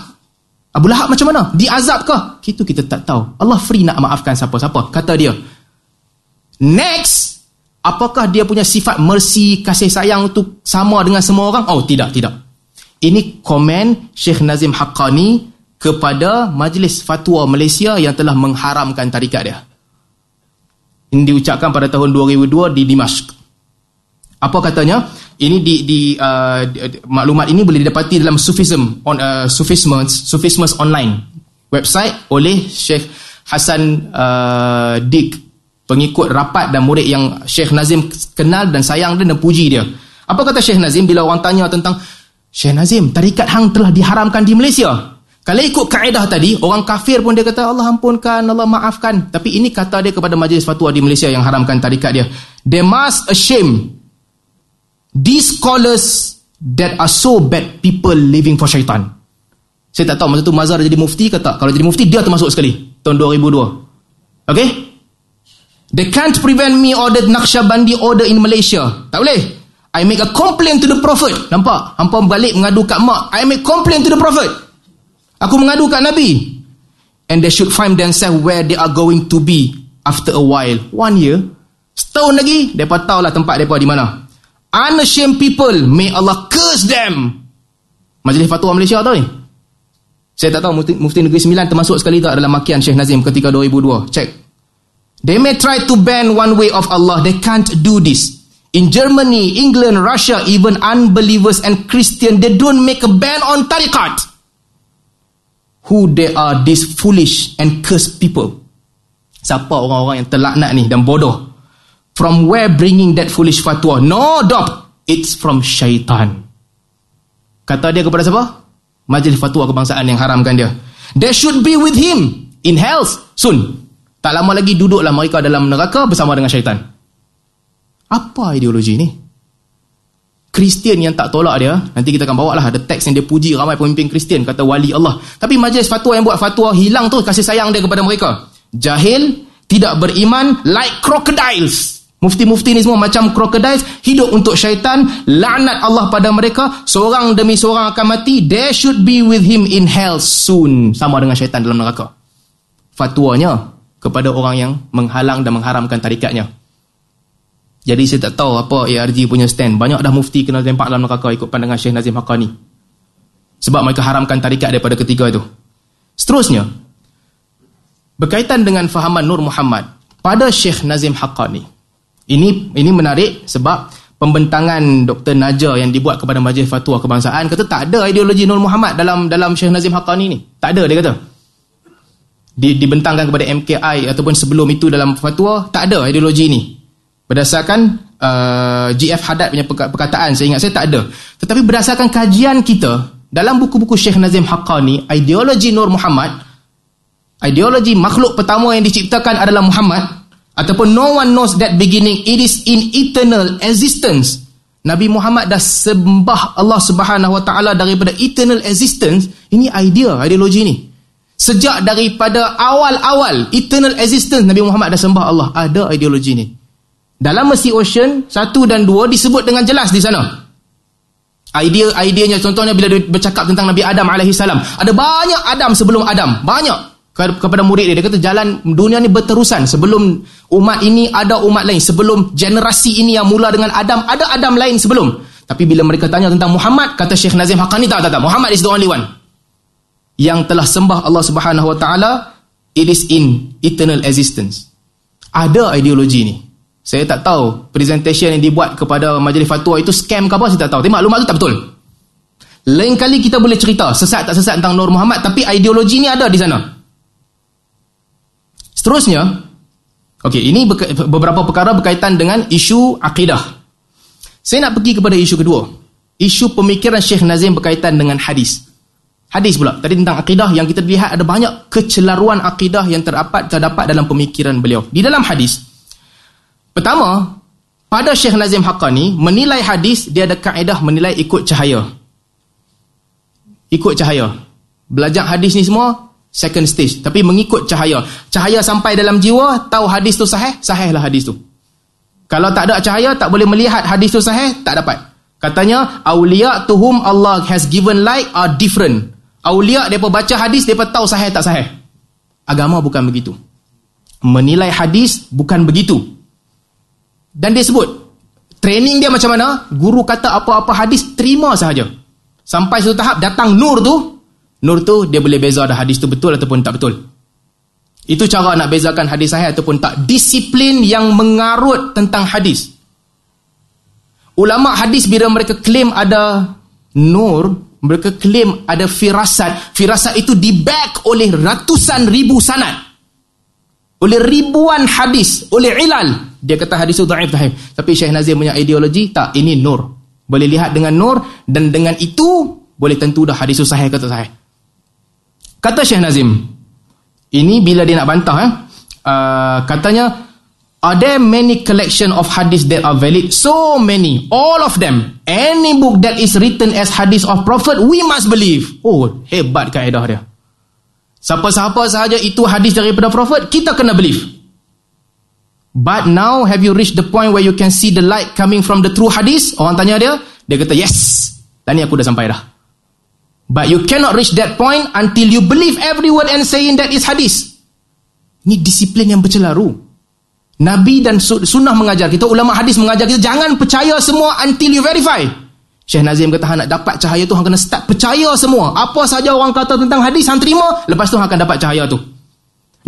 Abu Lahab macam mana? Diazab ke? Itu kita tak tahu. Allah free nak maafkan siapa-siapa. Kata dia. Next, Apakah dia punya sifat mercy, kasih sayang tu sama dengan semua orang? Oh, tidak, tidak. Ini komen Syekh Nazim Haqqani kepada Majlis Fatwa Malaysia yang telah mengharamkan tarikat dia. Ini diucapkan pada tahun 2002 di Dimashq. Apa katanya? Ini di, di, uh, maklumat ini boleh didapati dalam Sufism on uh, Sufism Sufism online website oleh Syekh Hasan uh, Dick pengikut rapat dan murid yang Syekh Nazim kenal dan sayang dia dan puji dia. Apa kata Syekh Nazim bila orang tanya tentang Syekh Nazim, tarikat hang telah diharamkan di Malaysia. Kalau ikut kaedah tadi, orang kafir pun dia kata Allah ampunkan, Allah maafkan. Tapi ini kata dia kepada majlis fatwa di Malaysia yang haramkan tarikat dia. They must ashamed these scholars that are so bad people living for syaitan. Saya tak tahu masa tu Mazhar jadi mufti ke tak. Kalau jadi mufti, dia termasuk sekali. Tahun 2002. Okay? They can't prevent me order Naqshbandi order in Malaysia. Tak boleh. I make a complaint to the Prophet. Nampak? Hampa balik mengadu kat mak. I make complaint to the Prophet. Aku mengadu kat Nabi. And they should find themselves where they are going to be after a while. One year. Setahun lagi, mereka tahulah tempat mereka di mana. Unashamed people, may Allah curse them. Majlis Fatwa Malaysia tahu ni? Saya tak tahu Mufti, Mufti Negeri Sembilan termasuk sekali tak dalam makian Syekh Nazim ketika 2002. Check. They may try to ban one way of Allah. They can't do this. In Germany, England, Russia, even unbelievers and Christian, they don't make a ban on tariqat. Who they are these foolish and cursed people? Siapa orang-orang yang terlaknat ni dan bodoh? From where bringing that foolish fatwa? No doubt, it's from syaitan. Kata dia kepada siapa? Majlis fatwa kebangsaan yang haramkan dia. They should be with him in hell soon. Tak lama lagi duduklah mereka dalam neraka bersama dengan syaitan. Apa ideologi ni? Kristian yang tak tolak dia, nanti kita akan bawa lah ada teks yang dia puji ramai pemimpin Kristian, kata wali Allah. Tapi majlis fatwa yang buat fatwa hilang tu kasih sayang dia kepada mereka. Jahil, tidak beriman, like crocodiles. Mufti-mufti ni semua macam crocodiles, hidup untuk syaitan, laknat Allah pada mereka, seorang demi seorang akan mati, they should be with him in hell soon. Sama dengan syaitan dalam neraka. Fatwanya kepada orang yang menghalang dan mengharamkan tarikatnya. Jadi saya tak tahu apa ARG punya stand. Banyak dah mufti kena lempak dalam neraka ikut pandangan Syekh Nazim Haqqani. Sebab mereka haramkan tarikat daripada ketiga itu. Seterusnya, berkaitan dengan fahaman Nur Muhammad pada Syekh Nazim Haqqani. Ini ini menarik sebab pembentangan Dr. Najar yang dibuat kepada Majlis Fatwa Kebangsaan kata tak ada ideologi Nur Muhammad dalam dalam Syekh Nazim Haqqani ni. Tak ada dia kata. Di, dibentangkan kepada MKI ataupun sebelum itu dalam fatwa tak ada ideologi ni berdasarkan uh, GF Haddad punya perkataan saya ingat saya tak ada tetapi berdasarkan kajian kita dalam buku-buku Syekh Nazim Haqqani ideologi Nur Muhammad ideologi makhluk pertama yang diciptakan adalah Muhammad ataupun no one knows that beginning it is in eternal existence Nabi Muhammad dah sembah Allah Subhanahu Wa Taala daripada eternal existence ini idea ideologi ni sejak daripada awal-awal eternal existence Nabi Muhammad dah sembah Allah ada ideologi ni dalam Mercy Ocean, satu dan dua disebut dengan jelas di sana. Idea-ideanya, contohnya bila dia bercakap tentang Nabi Adam AS. Ada banyak Adam sebelum Adam. Banyak. Kepada murid dia, dia kata jalan dunia ni berterusan. Sebelum umat ini, ada umat lain. Sebelum generasi ini yang mula dengan Adam, ada Adam lain sebelum. Tapi bila mereka tanya tentang Muhammad, kata Syekh Nazim Haqqani, tak, tak, tak. Muhammad is the only one. Yang telah sembah Allah Subhanahu Wa Taala, it is in eternal existence. Ada ideologi ni. Saya tak tahu presentation yang dibuat kepada majlis fatwa itu scam ke apa saya tak tahu. Tapi maklumat itu tak betul. Lain kali kita boleh cerita sesat tak sesat tentang Nur Muhammad tapi ideologi ni ada di sana. Seterusnya, okey, ini beberapa perkara berkaitan dengan isu akidah. Saya nak pergi kepada isu kedua. Isu pemikiran Syekh Nazim berkaitan dengan hadis. Hadis pula. Tadi tentang akidah yang kita lihat ada banyak kecelaruan akidah yang terdapat terdapat dalam pemikiran beliau. Di dalam hadis, Pertama, pada Syekh Nazim Haqqani, menilai hadis, dia ada kaedah menilai ikut cahaya. Ikut cahaya. Belajar hadis ni semua, second stage. Tapi mengikut cahaya. Cahaya sampai dalam jiwa, tahu hadis tu sahih, sahihlah hadis tu. Kalau tak ada cahaya, tak boleh melihat hadis tu sahih, tak dapat. Katanya, awliya to whom Allah has given light are different. Awliya, mereka baca hadis, mereka tahu sahih tak sahih. Agama bukan begitu. Menilai hadis bukan begitu. Dan dia sebut, training dia macam mana? Guru kata apa-apa hadis, terima sahaja. Sampai satu tahap, datang nur tu, nur tu dia boleh beza ada hadis tu betul ataupun tak betul. Itu cara nak bezakan hadis sahih ataupun tak. Disiplin yang mengarut tentang hadis. Ulama hadis bila mereka claim ada nur, mereka claim ada firasat. Firasat itu di back oleh ratusan ribu sanad. Oleh ribuan hadis, oleh ilal. Dia kata hadis itu dhaif dhaif. Tapi Syekh Nazim punya ideologi tak ini nur. Boleh lihat dengan nur dan dengan itu boleh tentu dah hadis itu sahih kata sahih. Kata Syekh Nazim. Ini bila dia nak bantah eh. Uh, katanya are there many collection of hadis that are valid? So many. All of them. Any book that is written as hadis of prophet we must believe. Oh, hebat kaedah dia. Siapa-siapa sahaja itu hadis daripada prophet, kita kena believe. But now have you reached the point where you can see the light coming from the true hadis? Orang tanya dia, dia kata yes. Dan ni aku dah sampai dah. But you cannot reach that point until you believe every word and saying that is hadis. Ini disiplin yang bercelaru. Nabi dan sunnah mengajar kita, ulama hadis mengajar kita, jangan percaya semua until you verify. Syekh Nazim kata, nak dapat cahaya tu, kena start percaya semua. Apa saja orang kata tentang hadis, hang terima, lepas tu akan dapat cahaya tu.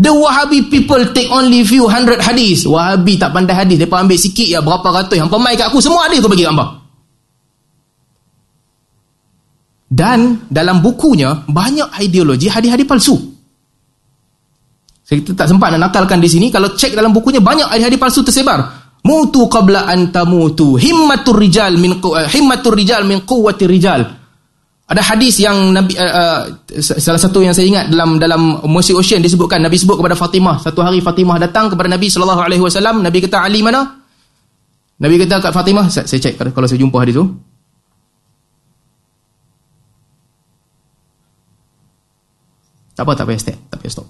The Wahhabi people take only few hundred hadis. Wahhabi tak pandai hadis. Mereka ambil sikit ya berapa ratus. Yang pemain kat aku semua hadis tu bagi gambar. Dan dalam bukunya banyak ideologi hadis-hadis palsu. Saya tak sempat nak nakalkan di sini. Kalau cek dalam bukunya banyak hadis-hadis palsu tersebar. Mutu qabla an tamutu. Himmatur rijal min uh, himmatur rijal min quwwati rijal. Ada hadis yang Nabi uh, salah satu yang saya ingat dalam dalam Mercy Ocean disebutkan Nabi sebut kepada Fatimah satu hari Fatimah datang kepada Nabi sallallahu alaihi wasallam Nabi kata Ali mana? Nabi kata kat Fatimah saya, saya cek kalau saya jumpa hadis tu. Tak apa tak payah stop, tak payah stop.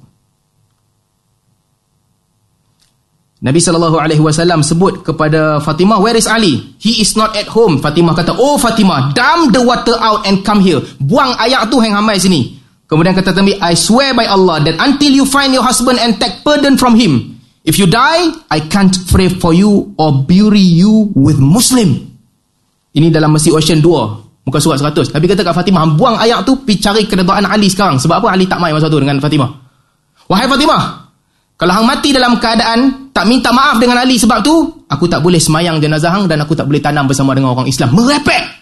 Nabi sallallahu alaihi wasallam sebut kepada Fatimah, "Where is Ali?" "He is not at home." Fatimah kata, "Oh Fatimah, dump the water out and come here." Buang air tu hang hamai sini. Kemudian kata Nabi, "I swear by Allah that until you find your husband and take pardon from him, if you die, I can't pray for you or bury you with Muslim." Ini dalam Masjid Ocean 2, muka surat 100. Nabi kata kat Fatimah, "Buang air tu pi cari keredaan Ali sekarang." Sebab apa Ali tak mai masa tu dengan Fatimah? Wahai Fatimah, kalau hang mati dalam keadaan tak minta maaf dengan Ali sebab tu, aku tak boleh semayang jenazah hang dan aku tak boleh tanam bersama dengan orang Islam. Merepek.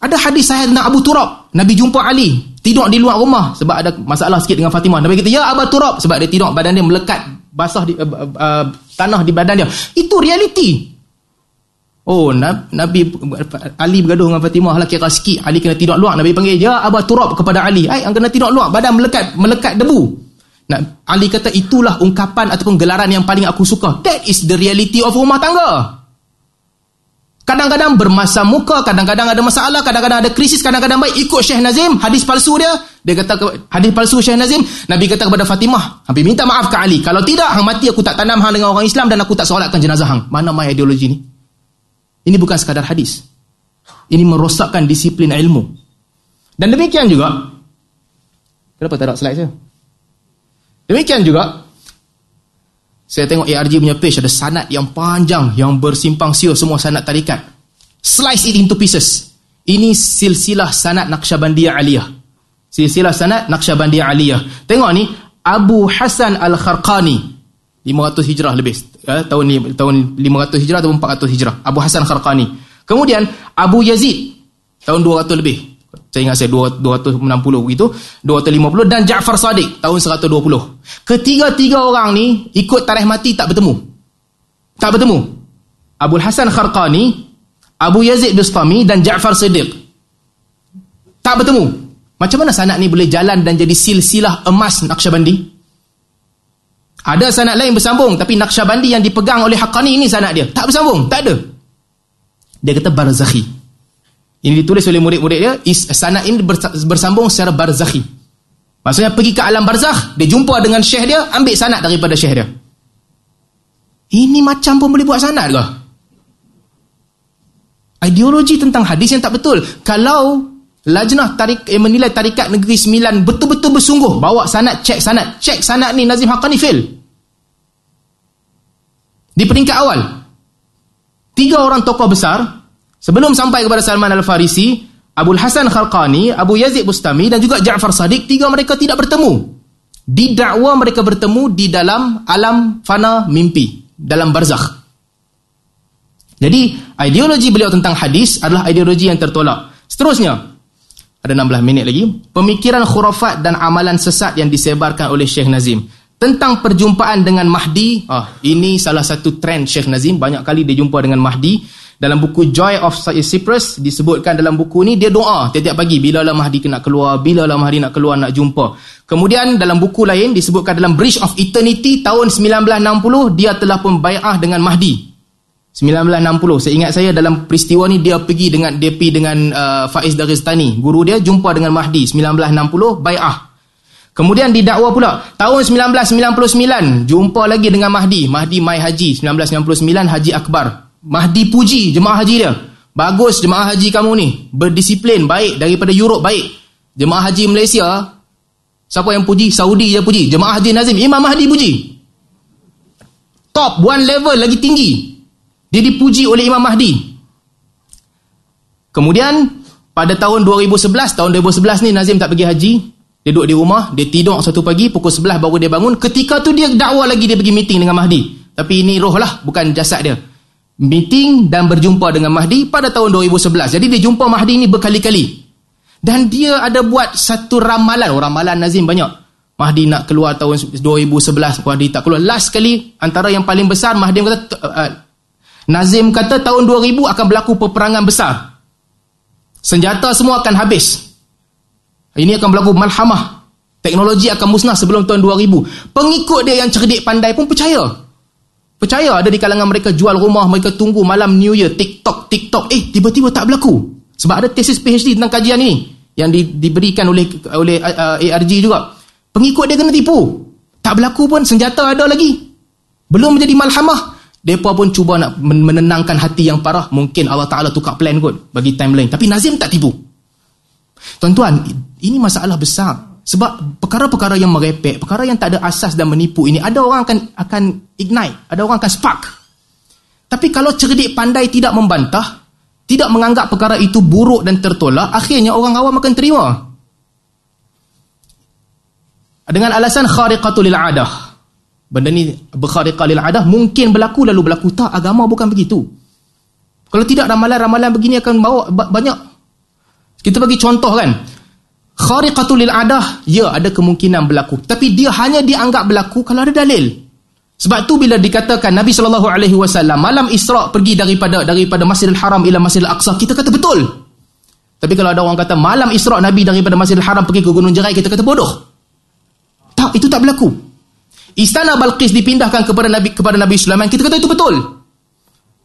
Ada hadis saya tentang Abu Turab. Nabi jumpa Ali. Tidur di luar rumah sebab ada masalah sikit dengan Fatimah. Nabi kata, ya Abu Turab. Sebab dia tidur, badan dia melekat basah di, uh, uh, tanah di badan dia. Itu realiti. Oh, Nabi Ali bergaduh dengan Fatimah lah kira sikit. Ali kena tidur luar. Nabi panggil, ya Abu Turab kepada Ali. Ay, yang kena tidur luar. Badan melekat melekat debu. Nak Ali kata itulah ungkapan ataupun gelaran yang paling aku suka. That is the reality of rumah tangga. Kadang-kadang bermasa muka, kadang-kadang ada masalah, kadang-kadang ada krisis, kadang-kadang baik ikut Syekh Nazim, hadis palsu dia. Dia kata hadis palsu Syekh Nazim, Nabi kata kepada Fatimah, hampir minta maaf ke Ali. Kalau tidak, hang mati aku tak tanam hang dengan orang Islam dan aku tak solatkan jenazah hang. Mana mai ideologi ni? Ini bukan sekadar hadis. Ini merosakkan disiplin ilmu. Dan demikian juga, kenapa tak ada slide saya? Demikian juga saya tengok ARG punya page ada sanad yang panjang yang bersimpang siur semua sanad tarikat. Slice it into pieces. Ini silsilah sanad Naqsyabandiyah Aliyah. Silsilah sanad Naqsyabandiyah Aliyah. Tengok ni Abu Hasan Al-Kharqani 500 Hijrah lebih. Eh, tahun tahun 500 Hijrah atau 400 Hijrah. Abu Hasan Kharqani. Kemudian Abu Yazid. Tahun 200 lebih. Saya ingat saya 260 begitu. 250 dan Ja'far Sadiq. Tahun 120 ketiga-tiga orang ni ikut tarikh mati tak bertemu. Tak bertemu. Abu Hasan Kharqani Abu Yazid Bustami dan Ja'far Sadiq tak bertemu. Macam mana sanad ni boleh jalan dan jadi silsilah emas Naqsyabandi ada sanad lain bersambung tapi Naqsyabandi yang dipegang oleh Haqqani ini sanad dia. Tak bersambung tak ada. Dia kata barzakhi. Ini ditulis oleh murid-murid dia is sanad ini bersambung secara barzakhi. Maksudnya pergi ke alam barzakh dia jumpa dengan syekh dia ambil sanad daripada syekh dia. Ini macam pun boleh buat sanad ke? Ideologi tentang hadis yang tak betul. Kalau lajnah tarik eh, menilai tarikat negeri sembilan betul-betul bersungguh bawa sanad cek sanad. Cek sanad ni Nazim Haqqani fail di peringkat awal tiga orang tokoh besar Sebelum sampai kepada Salman Al-Farisi, Abu Hasan Kharqani, Abu Yazid Bustami dan juga Ja'far Sadiq, tiga mereka tidak bertemu. Didakwa mereka bertemu di dalam alam fana mimpi, dalam barzakh. Jadi, ideologi beliau tentang hadis adalah ideologi yang tertolak. Seterusnya, ada 16 minit lagi, pemikiran khurafat dan amalan sesat yang disebarkan oleh Syekh Nazim. Tentang perjumpaan dengan Mahdi, ah, ini salah satu trend Syekh Nazim, banyak kali dia jumpa dengan Mahdi. Dalam buku Joy of Cyprus disebutkan dalam buku ni dia doa tiap-tiap pagi. Bila lah Mahdi nak keluar, bila lah Mahdi nak keluar nak jumpa. Kemudian dalam buku lain disebutkan dalam Bridge of Eternity tahun 1960 dia telah pun bai'ah dengan Mahdi. 1960 saya ingat saya dalam peristiwa ni dia pergi dengan dia pergi dengan uh, Faiz Daristani guru dia jumpa dengan Mahdi. 1960 bai'ah Kemudian didakwa pula tahun 1999 jumpa lagi dengan Mahdi Mahdi mai haji 1999 Haji Akbar Mahdi puji jemaah haji dia. Bagus jemaah haji kamu ni. Berdisiplin, baik. Daripada Europe, baik. Jemaah haji Malaysia, siapa yang puji? Saudi je puji. Jemaah haji Nazim, Imam Mahdi puji. Top, one level lagi tinggi. Dia dipuji oleh Imam Mahdi. Kemudian, pada tahun 2011, tahun 2011 ni Nazim tak pergi haji. Dia duduk di rumah, dia tidur satu pagi, pukul 11 baru dia bangun. Ketika tu dia dakwa lagi dia pergi meeting dengan Mahdi. Tapi ini roh lah, bukan jasad dia. Meeting dan berjumpa dengan Mahdi pada tahun 2011. Jadi dia jumpa Mahdi ini berkali-kali. Dan dia ada buat satu ramalan. Oh, ramalan Nazim banyak. Mahdi nak keluar tahun 2011. Mahdi tak keluar. Last kali, antara yang paling besar, Mahdi kata, uh, Nazim kata tahun 2000 akan berlaku peperangan besar. Senjata semua akan habis. Ini akan berlaku malhamah. Teknologi akan musnah sebelum tahun 2000. Pengikut dia yang cerdik pandai pun percaya. Percaya ada di kalangan mereka jual rumah, mereka tunggu malam New Year, TikTok, TikTok. Eh, tiba-tiba tak berlaku. Sebab ada tesis PhD tentang kajian ini. Yang di, diberikan oleh oleh uh, ARG juga. Pengikut dia kena tipu. Tak berlaku pun, senjata ada lagi. Belum menjadi malhamah. Mereka pun cuba nak menenangkan hati yang parah. Mungkin Allah Ta'ala tukar plan kot bagi timeline. Tapi Nazim tak tipu. Tuan-tuan, ini masalah besar. Sebab perkara-perkara yang merepek, perkara yang tak ada asas dan menipu ini, ada orang akan akan ignite, ada orang akan spark. Tapi kalau cerdik pandai tidak membantah, tidak menganggap perkara itu buruk dan tertolak, akhirnya orang awam akan terima. Dengan alasan khariqatul adah. Benda ni berkhariqah lil adah mungkin berlaku lalu berlaku tak agama bukan begitu. Kalau tidak ramalan-ramalan begini akan bawa banyak kita bagi contoh kan. Khariqatul lil adah, ya ada kemungkinan berlaku. Tapi dia hanya dianggap berlaku kalau ada dalil. Sebab tu bila dikatakan Nabi sallallahu alaihi wasallam malam Isra pergi daripada daripada Masjidil Haram ila Masjidil Aqsa, kita kata betul. Tapi kalau ada orang kata malam Isra Nabi daripada Masjidil Haram pergi ke Gunung Jerai, kita kata bodoh. Tak, itu tak berlaku. Istana Balqis dipindahkan kepada Nabi kepada Nabi Sulaiman, kita kata itu betul.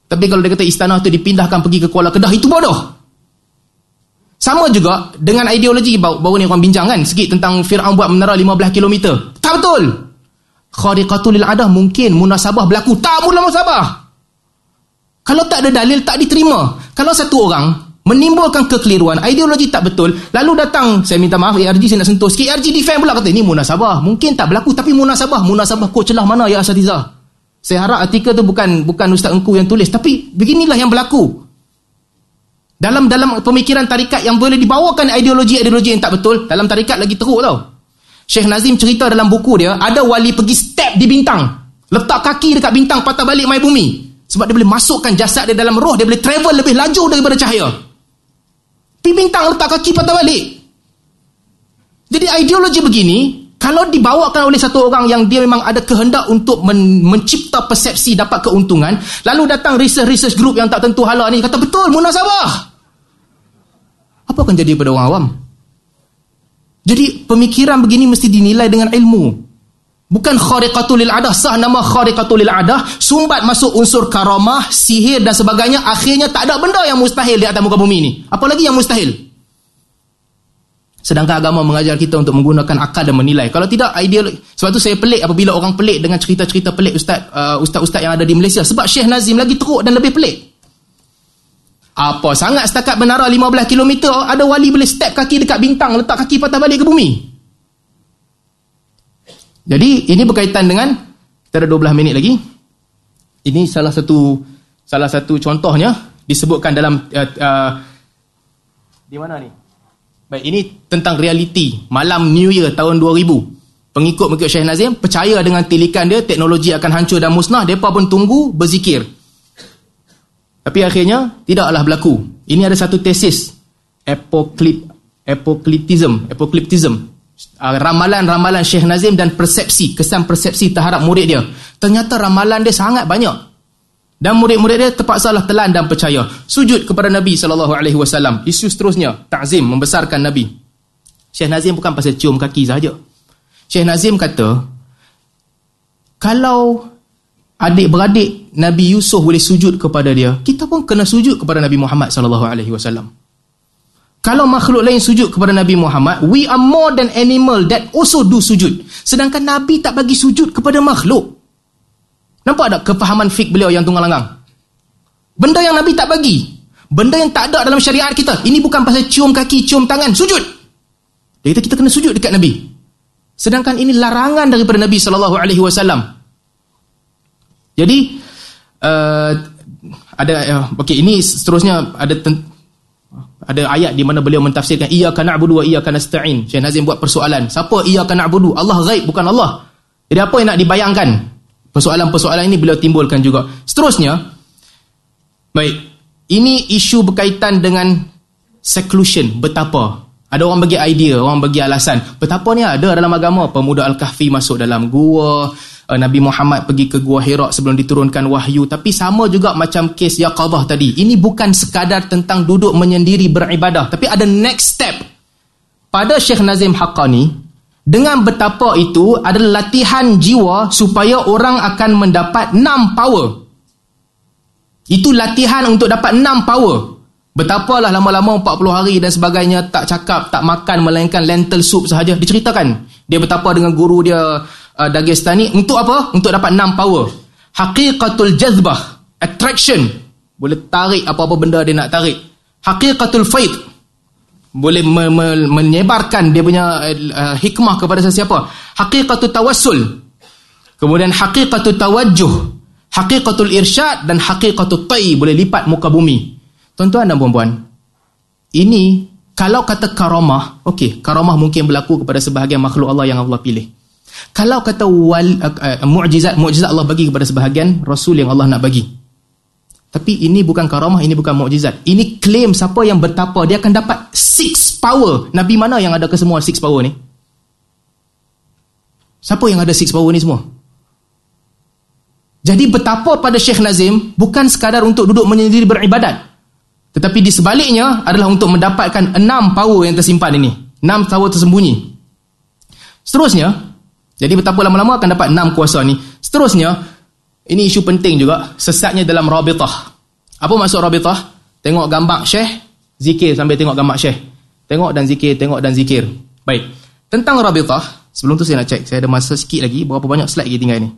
Tapi kalau dia kata istana itu dipindahkan pergi ke Kuala Kedah, itu bodoh. Sama juga dengan ideologi baru, baru ni orang bincang kan sikit tentang Fir'aun buat menara 15 km. Tak betul. Khariqatul adah mungkin munasabah berlaku. Tak munasabah. Kalau tak ada dalil, tak diterima. Kalau satu orang menimbulkan kekeliruan, ideologi tak betul, lalu datang, saya minta maaf, ARG saya nak sentuh sikit, ARG defend pula kata, ini munasabah. Mungkin tak berlaku, tapi munasabah. Munasabah kod celah mana ya Asatizah? Saya harap artikel tu bukan bukan Ustaz Engku yang tulis, tapi beginilah yang berlaku. Dalam dalam pemikiran tarikat yang boleh dibawakan ideologi-ideologi yang tak betul, dalam tarikat lagi teruk tau. Syekh Nazim cerita dalam buku dia, ada wali pergi step di bintang. Letak kaki dekat bintang, patah balik mai bumi. Sebab dia boleh masukkan jasad dia dalam roh, dia boleh travel lebih laju daripada cahaya. Pergi bintang, letak kaki, patah balik. Jadi ideologi begini, kalau dibawakan oleh satu orang yang dia memang ada kehendak untuk men mencipta persepsi dapat keuntungan, lalu datang research-research group yang tak tentu hala ni, kata betul, munasabah apa akan jadi pada orang awam? Jadi pemikiran begini mesti dinilai dengan ilmu. Bukan khariqatul lil adah, sah nama khariqatul lil adah, sumbat masuk unsur karamah, sihir dan sebagainya, akhirnya tak ada benda yang mustahil di atas muka bumi ini. Apalagi yang mustahil? Sedangkan agama mengajar kita untuk menggunakan akal dan menilai. Kalau tidak, ideal. Sebab tu saya pelik apabila orang pelik dengan cerita-cerita pelik ustaz, uh, ustaz-ustaz yang ada di Malaysia. Sebab Syekh Nazim lagi teruk dan lebih pelik. Apa sangat setakat menara 15 km ada wali boleh step kaki dekat bintang letak kaki patah balik ke bumi. Jadi ini berkaitan dengan kita ada 12 minit lagi. Ini salah satu salah satu contohnya disebutkan dalam uh, uh, di mana ni? Baik, ini tentang realiti malam New Year tahun 2000. Pengikut-pengikut Syekh Nazim percaya dengan tilikan dia teknologi akan hancur dan musnah, depa pun tunggu berzikir. Tapi akhirnya tidaklah berlaku. Ini ada satu tesis apoklip apokliptism, apokliptism. Ah, ramalan-ramalan Syekh Nazim dan persepsi, kesan persepsi terhadap murid dia. Ternyata ramalan dia sangat banyak. Dan murid-murid dia terpaksalah telan dan percaya. Sujud kepada Nabi sallallahu alaihi wasallam. Isu seterusnya, takzim membesarkan Nabi. Syekh Nazim bukan pasal cium kaki saja. Syekh Nazim kata, kalau adik-beradik Nabi Yusuf boleh sujud kepada dia, kita pun kena sujud kepada Nabi Muhammad sallallahu alaihi wasallam. Kalau makhluk lain sujud kepada Nabi Muhammad, we are more than animal that also do sujud. Sedangkan Nabi tak bagi sujud kepada makhluk. Nampak tak kefahaman fik beliau yang tunggal langgang? Benda yang Nabi tak bagi. Benda yang tak ada dalam syariat kita. Ini bukan pasal cium kaki, cium tangan, sujud. Dia kata kita kena sujud dekat Nabi. Sedangkan ini larangan daripada Nabi sallallahu alaihi wasallam. Jadi uh, ada uh, okey ini seterusnya ada ten, ada ayat di mana beliau mentafsirkan iyyaka na'budu wa iyyaka nasta'in. Syekh Nazim buat persoalan. Siapa iyyaka na'budu? Allah ghaib bukan Allah. Jadi apa yang nak dibayangkan? Persoalan-persoalan ini beliau timbulkan juga. Seterusnya, baik, ini isu berkaitan dengan seclusion, betapa. Ada orang bagi idea, orang bagi alasan. Betapa ni ada dalam agama. Pemuda Al-Kahfi masuk dalam gua, uh, Nabi Muhammad pergi ke Gua Hira sebelum diturunkan wahyu. Tapi sama juga macam kes Yaqadah tadi. Ini bukan sekadar tentang duduk menyendiri beribadah. Tapi ada next step. Pada Syekh Nazim Haqqani dengan betapa itu adalah latihan jiwa supaya orang akan mendapat enam power. Itu latihan untuk dapat enam power. Betapalah lama-lama 40 hari dan sebagainya tak cakap, tak makan melainkan lentil soup sahaja. Diceritakan. Dia betapa dengan guru dia uh, Dagestani untuk apa? Untuk dapat enam power. Haqiqatul jazbah, attraction. Boleh tarik apa-apa benda dia nak tarik. Haqiqatul faid. Boleh me me menyebarkan dia punya uh, hikmah kepada sesiapa. Haqiqatul tawassul. Kemudian haqiqatul tawajjuh. Haqiqatul irsyad dan haqiqatul ta'i. Boleh lipat muka bumi. Tuan-tuan dan puan-puan. Ini kalau kata karamah, okey, karamah mungkin berlaku kepada sebahagian makhluk Allah yang Allah pilih. Kalau kata wal, uh, uh, mu'jizat, mu'jizat Allah bagi kepada sebahagian Rasul yang Allah nak bagi. Tapi ini bukan karamah, ini bukan mu'jizat. Ini claim siapa yang bertapa, dia akan dapat six power. Nabi mana yang ada ke semua six power ni? Siapa yang ada six power ni semua? Jadi betapa pada Syekh Nazim bukan sekadar untuk duduk menyendiri beribadat. Tetapi di sebaliknya adalah untuk mendapatkan enam power yang tersimpan ini. Enam power tersembunyi. Seterusnya, jadi betapa lama-lama akan dapat enam kuasa ni. Seterusnya, ini isu penting juga, sesatnya dalam rabitah. Apa maksud rabitah? Tengok gambar syekh, zikir sambil tengok gambar syekh. Tengok dan zikir, tengok dan zikir. Baik. Tentang rabitah, sebelum tu saya nak cek, saya ada masa sikit lagi, berapa banyak slide lagi tinggal ni.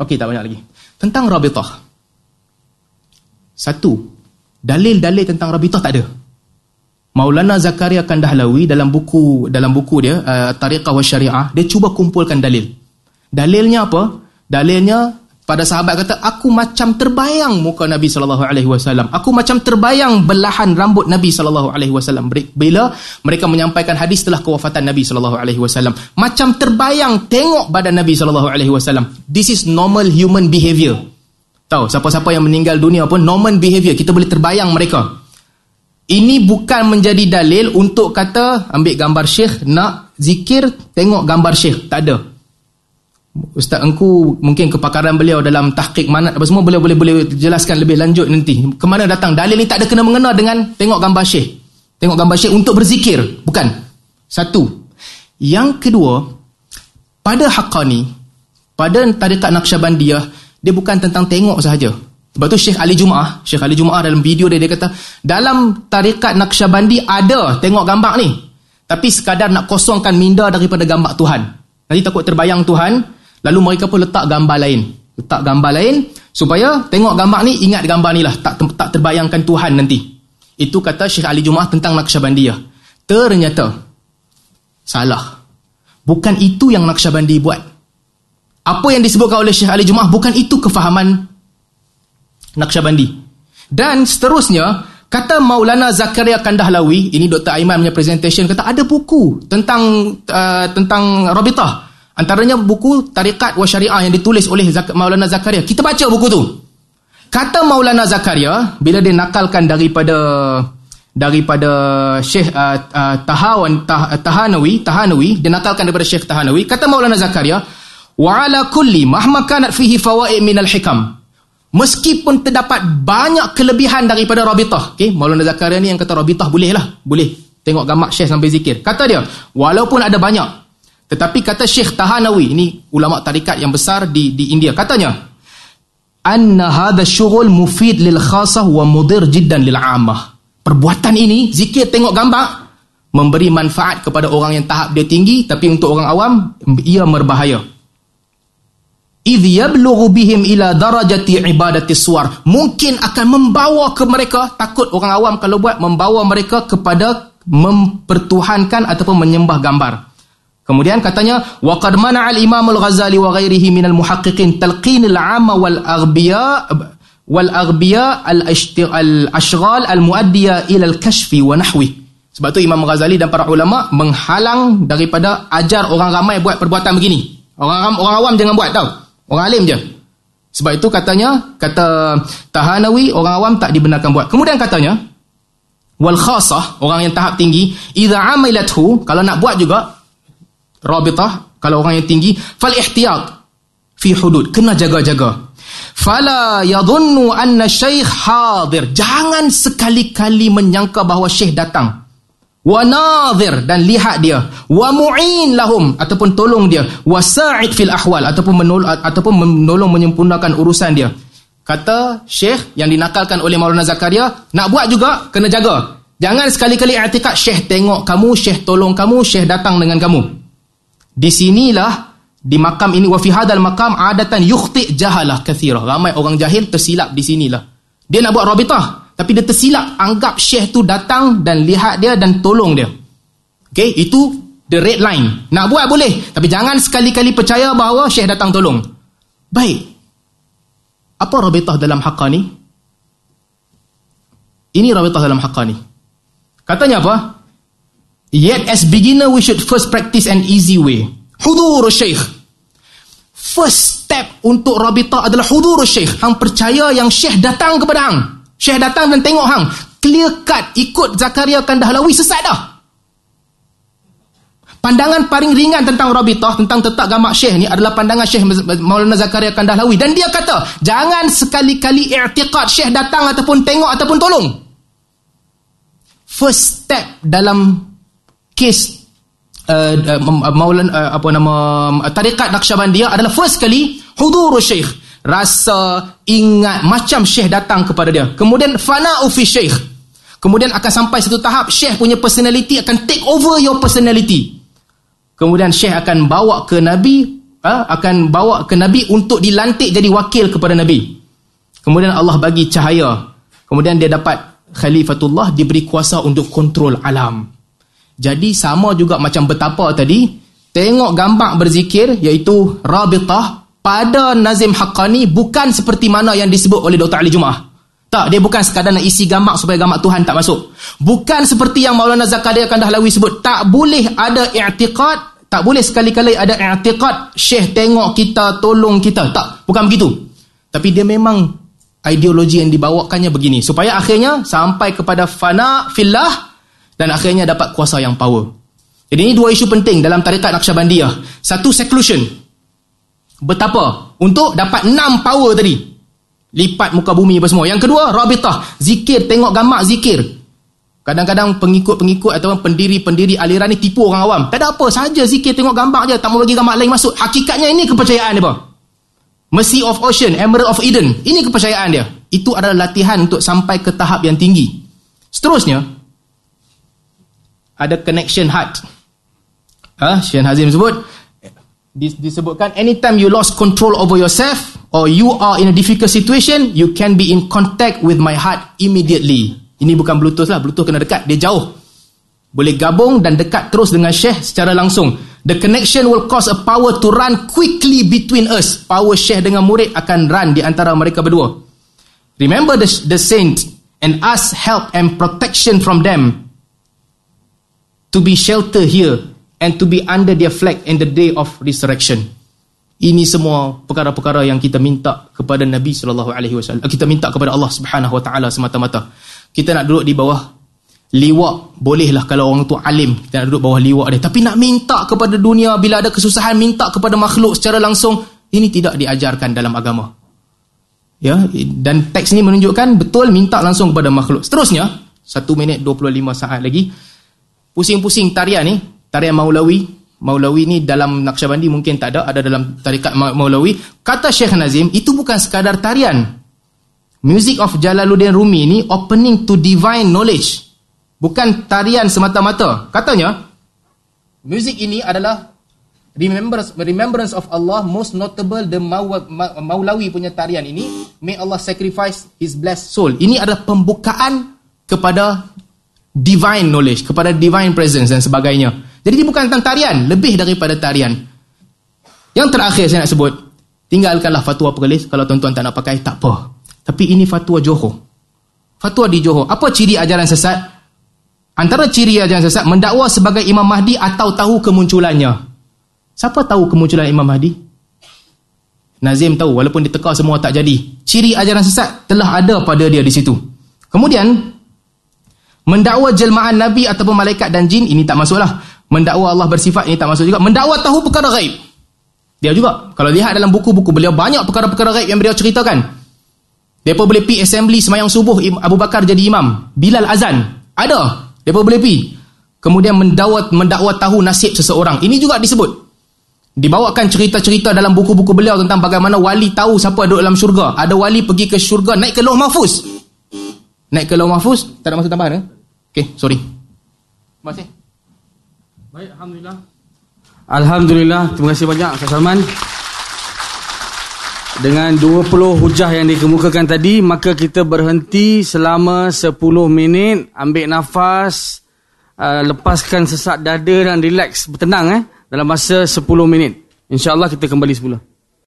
Okey, tak banyak lagi. Tentang rabitah. Satu, dalil-dalil tentang rabitah tak ada. Maulana Zakaria Kandahlawi dalam buku dalam buku dia uh, Tariqah wa Syariah dia cuba kumpulkan dalil. Dalilnya apa? Dalilnya pada sahabat kata aku macam terbayang muka Nabi sallallahu alaihi wasallam. Aku macam terbayang belahan rambut Nabi sallallahu alaihi wasallam bila mereka menyampaikan hadis setelah kewafatan Nabi sallallahu alaihi wasallam. Macam terbayang tengok badan Nabi sallallahu alaihi wasallam. This is normal human behavior. Tahu siapa-siapa yang meninggal dunia pun normal behavior kita boleh terbayang mereka. Ini bukan menjadi dalil untuk kata ambil gambar syekh nak zikir tengok gambar syekh. Tak ada. Ustaz engku mungkin kepakaran beliau dalam tahqiq manat apa semua boleh boleh boleh jelaskan lebih lanjut nanti. Kemana datang dalil ni tak ada kena mengena dengan tengok gambar syekh. Tengok gambar syekh untuk berzikir. Bukan. Satu. Yang kedua, pada haqqani, pada tarikat Naqsyabandiyah, dia bukan tentang tengok sahaja. Sebab tu Syekh Ali Jumaah, Syekh Ali Jumaah dalam video dia dia kata, dalam tarikat Naqsyabandi ada tengok gambar ni. Tapi sekadar nak kosongkan minda daripada gambar Tuhan. Nanti takut terbayang Tuhan, lalu mereka pun letak gambar lain. Letak gambar lain supaya tengok gambar ni ingat gambar ni lah, tak tak terbayangkan Tuhan nanti. Itu kata Syekh Ali Jumaah tentang Naqsyabandiyah. Ternyata salah. Bukan itu yang Naqsyabandi buat. Apa yang disebutkan oleh Syekh Ali Jumaah bukan itu kefahaman Naqsyabandi. Dan seterusnya, kata Maulana Zakaria Kandahlawi, ini Dr. Aiman punya presentation, kata ada buku tentang uh, tentang Rabitah. Antaranya buku Tarikat wa Syariah yang ditulis oleh Zak Maulana Zakaria. Kita baca buku tu. Kata Maulana Zakaria, bila dia nakalkan daripada daripada Syekh uh, uh, Tahawan Tah, Tahanawi, Tahanawi, dia nakalkan daripada Syekh Tahanawi, kata Maulana Zakaria, wa ala kulli mahma kanat fihi fawaid min al-hikam. Meskipun terdapat banyak kelebihan daripada Rabitah. Okay? Maulana Zakaria ni yang kata Rabitah boleh lah. Boleh. Tengok gambar Syekh sampai zikir. Kata dia, walaupun ada banyak. Tetapi kata Syekh Tahanawi, ini ulama tarikat yang besar di di India. Katanya, Anna hadha syughul mufid lil khasah wa mudir jiddan lil amah. Perbuatan ini, zikir tengok gambar, memberi manfaat kepada orang yang tahap dia tinggi, tapi untuk orang awam, ia berbahaya idh yablughu bihim ila darajati ibadati suwar mungkin akan membawa ke mereka takut orang awam kalau buat membawa mereka kepada mempertuhankan ataupun menyembah gambar Kemudian katanya waqad mana al-Imam al-Ghazali wa ghairihi min al-muhaqqiqin talqin al-'amma wal aghbiya wal aghbiya al-ashghal al-muaddiya ila al-kashfi wa nahwi. Sebab tu Imam Ghazali dan para ulama menghalang daripada ajar orang ramai buat perbuatan begini. Orang orang awam jangan buat tau. Orang alim je. Sebab itu katanya kata Tahanawi orang awam tak dibenarkan buat. Kemudian katanya wal khasah orang yang tahap tinggi idza amilathu kalau nak buat juga rabitah kalau orang yang tinggi fal ihtiyat fi hudud kena jaga-jaga fala yadhunnu anna syekh hadir jangan sekali-kali menyangka bahawa syekh datang wa nadhir dan lihat dia. Wa mu'in lahum ataupun tolong dia. Wa sa'id fil ahwal ataupun menolong ataupun menolong menyempurnakan urusan dia. Kata syekh yang dinakalkan oleh Maulana Zakaria nak buat juga kena jaga. Jangan sekali-kali i'tikad syekh tengok kamu syekh tolong kamu syekh datang dengan kamu. Di sinilah di makam ini wa fi hadal makam adatan yukhti jahalah kathira. Ramai orang jahil tersilap di sinilah. Dia nak buat rabitah tapi dia tersilap anggap syekh tu datang dan lihat dia dan tolong dia. Okay, itu the red line. Nak buat boleh tapi jangan sekali-kali percaya bahawa syekh datang tolong. Baik. Apa rabitah dalam haqqani? Ini rabitah dalam haqqani. Katanya apa? Yet as beginner we should first practice an easy way. Hudur syekh. First step untuk rabita adalah hudur syekh. Hang percaya yang syekh datang kepada hang. Syekh datang dan tengok hang. Clear cut ikut Zakaria Kandahlawi sesat dah. Pandangan paling ringan tentang rabitah, tentang tetap gamak syekh ni adalah pandangan syekh Maulana Zakaria Kandahlawi. Dan dia kata, jangan sekali-kali i'tiqad syekh datang ataupun tengok ataupun tolong. First step dalam kes uh, uh, Maulan uh, apa nama uh, tarikat Naqsyabandiyah adalah first kali hudur syekh rasa ingat macam syekh datang kepada dia. Kemudian fana fi syekh. Kemudian akan sampai satu tahap syekh punya personality akan take over your personality. Kemudian syekh akan bawa ke nabi uh, akan bawa ke nabi untuk dilantik jadi wakil kepada nabi. Kemudian Allah bagi cahaya. Kemudian dia dapat khalifatullah diberi kuasa untuk kontrol alam. Jadi sama juga macam betapa tadi, tengok gambar berzikir iaitu rabitah pada Nazim Haqqani bukan seperti mana yang disebut oleh Dr. Ali Jumaah. Tak, dia bukan sekadar nak isi gambar supaya gambar Tuhan tak masuk. Bukan seperti yang Maulana Zakaria Kandahlawi sebut, tak boleh ada i'tiqad, tak boleh sekali-kali ada i'tiqad syekh tengok kita, tolong kita. Tak, bukan begitu. Tapi dia memang ideologi yang dibawakannya begini. Supaya akhirnya sampai kepada fana fillah, dan akhirnya dapat kuasa yang power. Jadi ini dua isu penting dalam tarikat Naqsyabandiyah. Satu seclusion. Betapa untuk dapat enam power tadi. Lipat muka bumi apa semua. Yang kedua, rabitah, zikir, tengok gamak zikir. Kadang-kadang pengikut-pengikut atau pendiri-pendiri aliran ni tipu orang awam. Tak ada apa, saja zikir tengok gambar je, tak mau bagi gambar lain masuk. Hakikatnya ini kepercayaan dia. Mercy of Ocean, Emerald of Eden. Ini kepercayaan dia. Itu adalah latihan untuk sampai ke tahap yang tinggi. Seterusnya, ada connection heart. Ha, Syekh Hazim sebut disebutkan anytime you lost control over yourself or you are in a difficult situation, you can be in contact with my heart immediately. Ini bukan bluetooth lah, bluetooth kena dekat, dia jauh. Boleh gabung dan dekat terus dengan Syekh secara langsung. The connection will cause a power to run quickly between us. Power Syekh dengan murid akan run di antara mereka berdua. Remember the, the saint and ask help and protection from them to be shelter here and to be under their flag in the day of resurrection. Ini semua perkara-perkara yang kita minta kepada Nabi sallallahu alaihi wasallam. Kita minta kepada Allah Subhanahu wa taala semata-mata. Kita nak duduk di bawah liwak bolehlah kalau orang tu alim kita nak duduk bawah liwak dia tapi nak minta kepada dunia bila ada kesusahan minta kepada makhluk secara langsung ini tidak diajarkan dalam agama ya dan teks ini menunjukkan betul minta langsung kepada makhluk seterusnya 1 minit 25 saat lagi pusing-pusing tarian ni, tarian Maulawi, Maulawi ni dalam Naqsyabandi mungkin tak ada, ada dalam tarikat Maulawi. Kata Syekh Nazim, itu bukan sekadar tarian. Music of Jalaluddin Rumi ni opening to divine knowledge. Bukan tarian semata-mata. Katanya, music ini adalah remembrance, remembrance of Allah, most notable the Maulawi punya tarian ini, may Allah sacrifice his blessed soul. Ini adalah pembukaan kepada divine knowledge, kepada divine presence dan sebagainya. Jadi dia bukan tentang tarian, lebih daripada tarian. Yang terakhir saya nak sebut, tinggalkanlah fatwa perlis kalau tuan-tuan tak nak pakai tak apa. Tapi ini fatwa Johor. Fatwa di Johor. Apa ciri ajaran sesat? Antara ciri ajaran sesat mendakwa sebagai Imam Mahdi atau tahu kemunculannya. Siapa tahu kemunculan Imam Mahdi? Nazim tahu walaupun ditekar semua tak jadi. Ciri ajaran sesat telah ada pada dia di situ. Kemudian mendakwa jelmaan nabi ataupun malaikat dan jin ini tak masuklah. Mendakwa Allah bersifat ini tak masuk juga. Mendakwa tahu perkara gaib. Dia juga. Kalau lihat dalam buku-buku beliau banyak perkara-perkara gaib yang beliau ceritakan. Depa boleh pi assembly semayang subuh Abu Bakar jadi imam. Bilal azan. Ada. Depa boleh pi. Kemudian mendakwa mendakwa tahu nasib seseorang. Ini juga disebut. Dibawakan cerita-cerita dalam buku-buku beliau tentang bagaimana wali tahu siapa duduk dalam syurga. Ada wali pergi ke syurga, naik ke lauh mahfuz. Naik ke lauh mahfuz, tak ada masa tambahan eh? Okey, sorry. Kasih. Baik, Alhamdulillah. Alhamdulillah, terima kasih banyak Kak Salman. Dengan 20 hujah yang dikemukakan tadi, maka kita berhenti selama 10 minit, ambil nafas, uh, lepaskan sesak dada dan relax, bertenang eh dalam masa 10 minit. InsyaAllah kita kembali semula.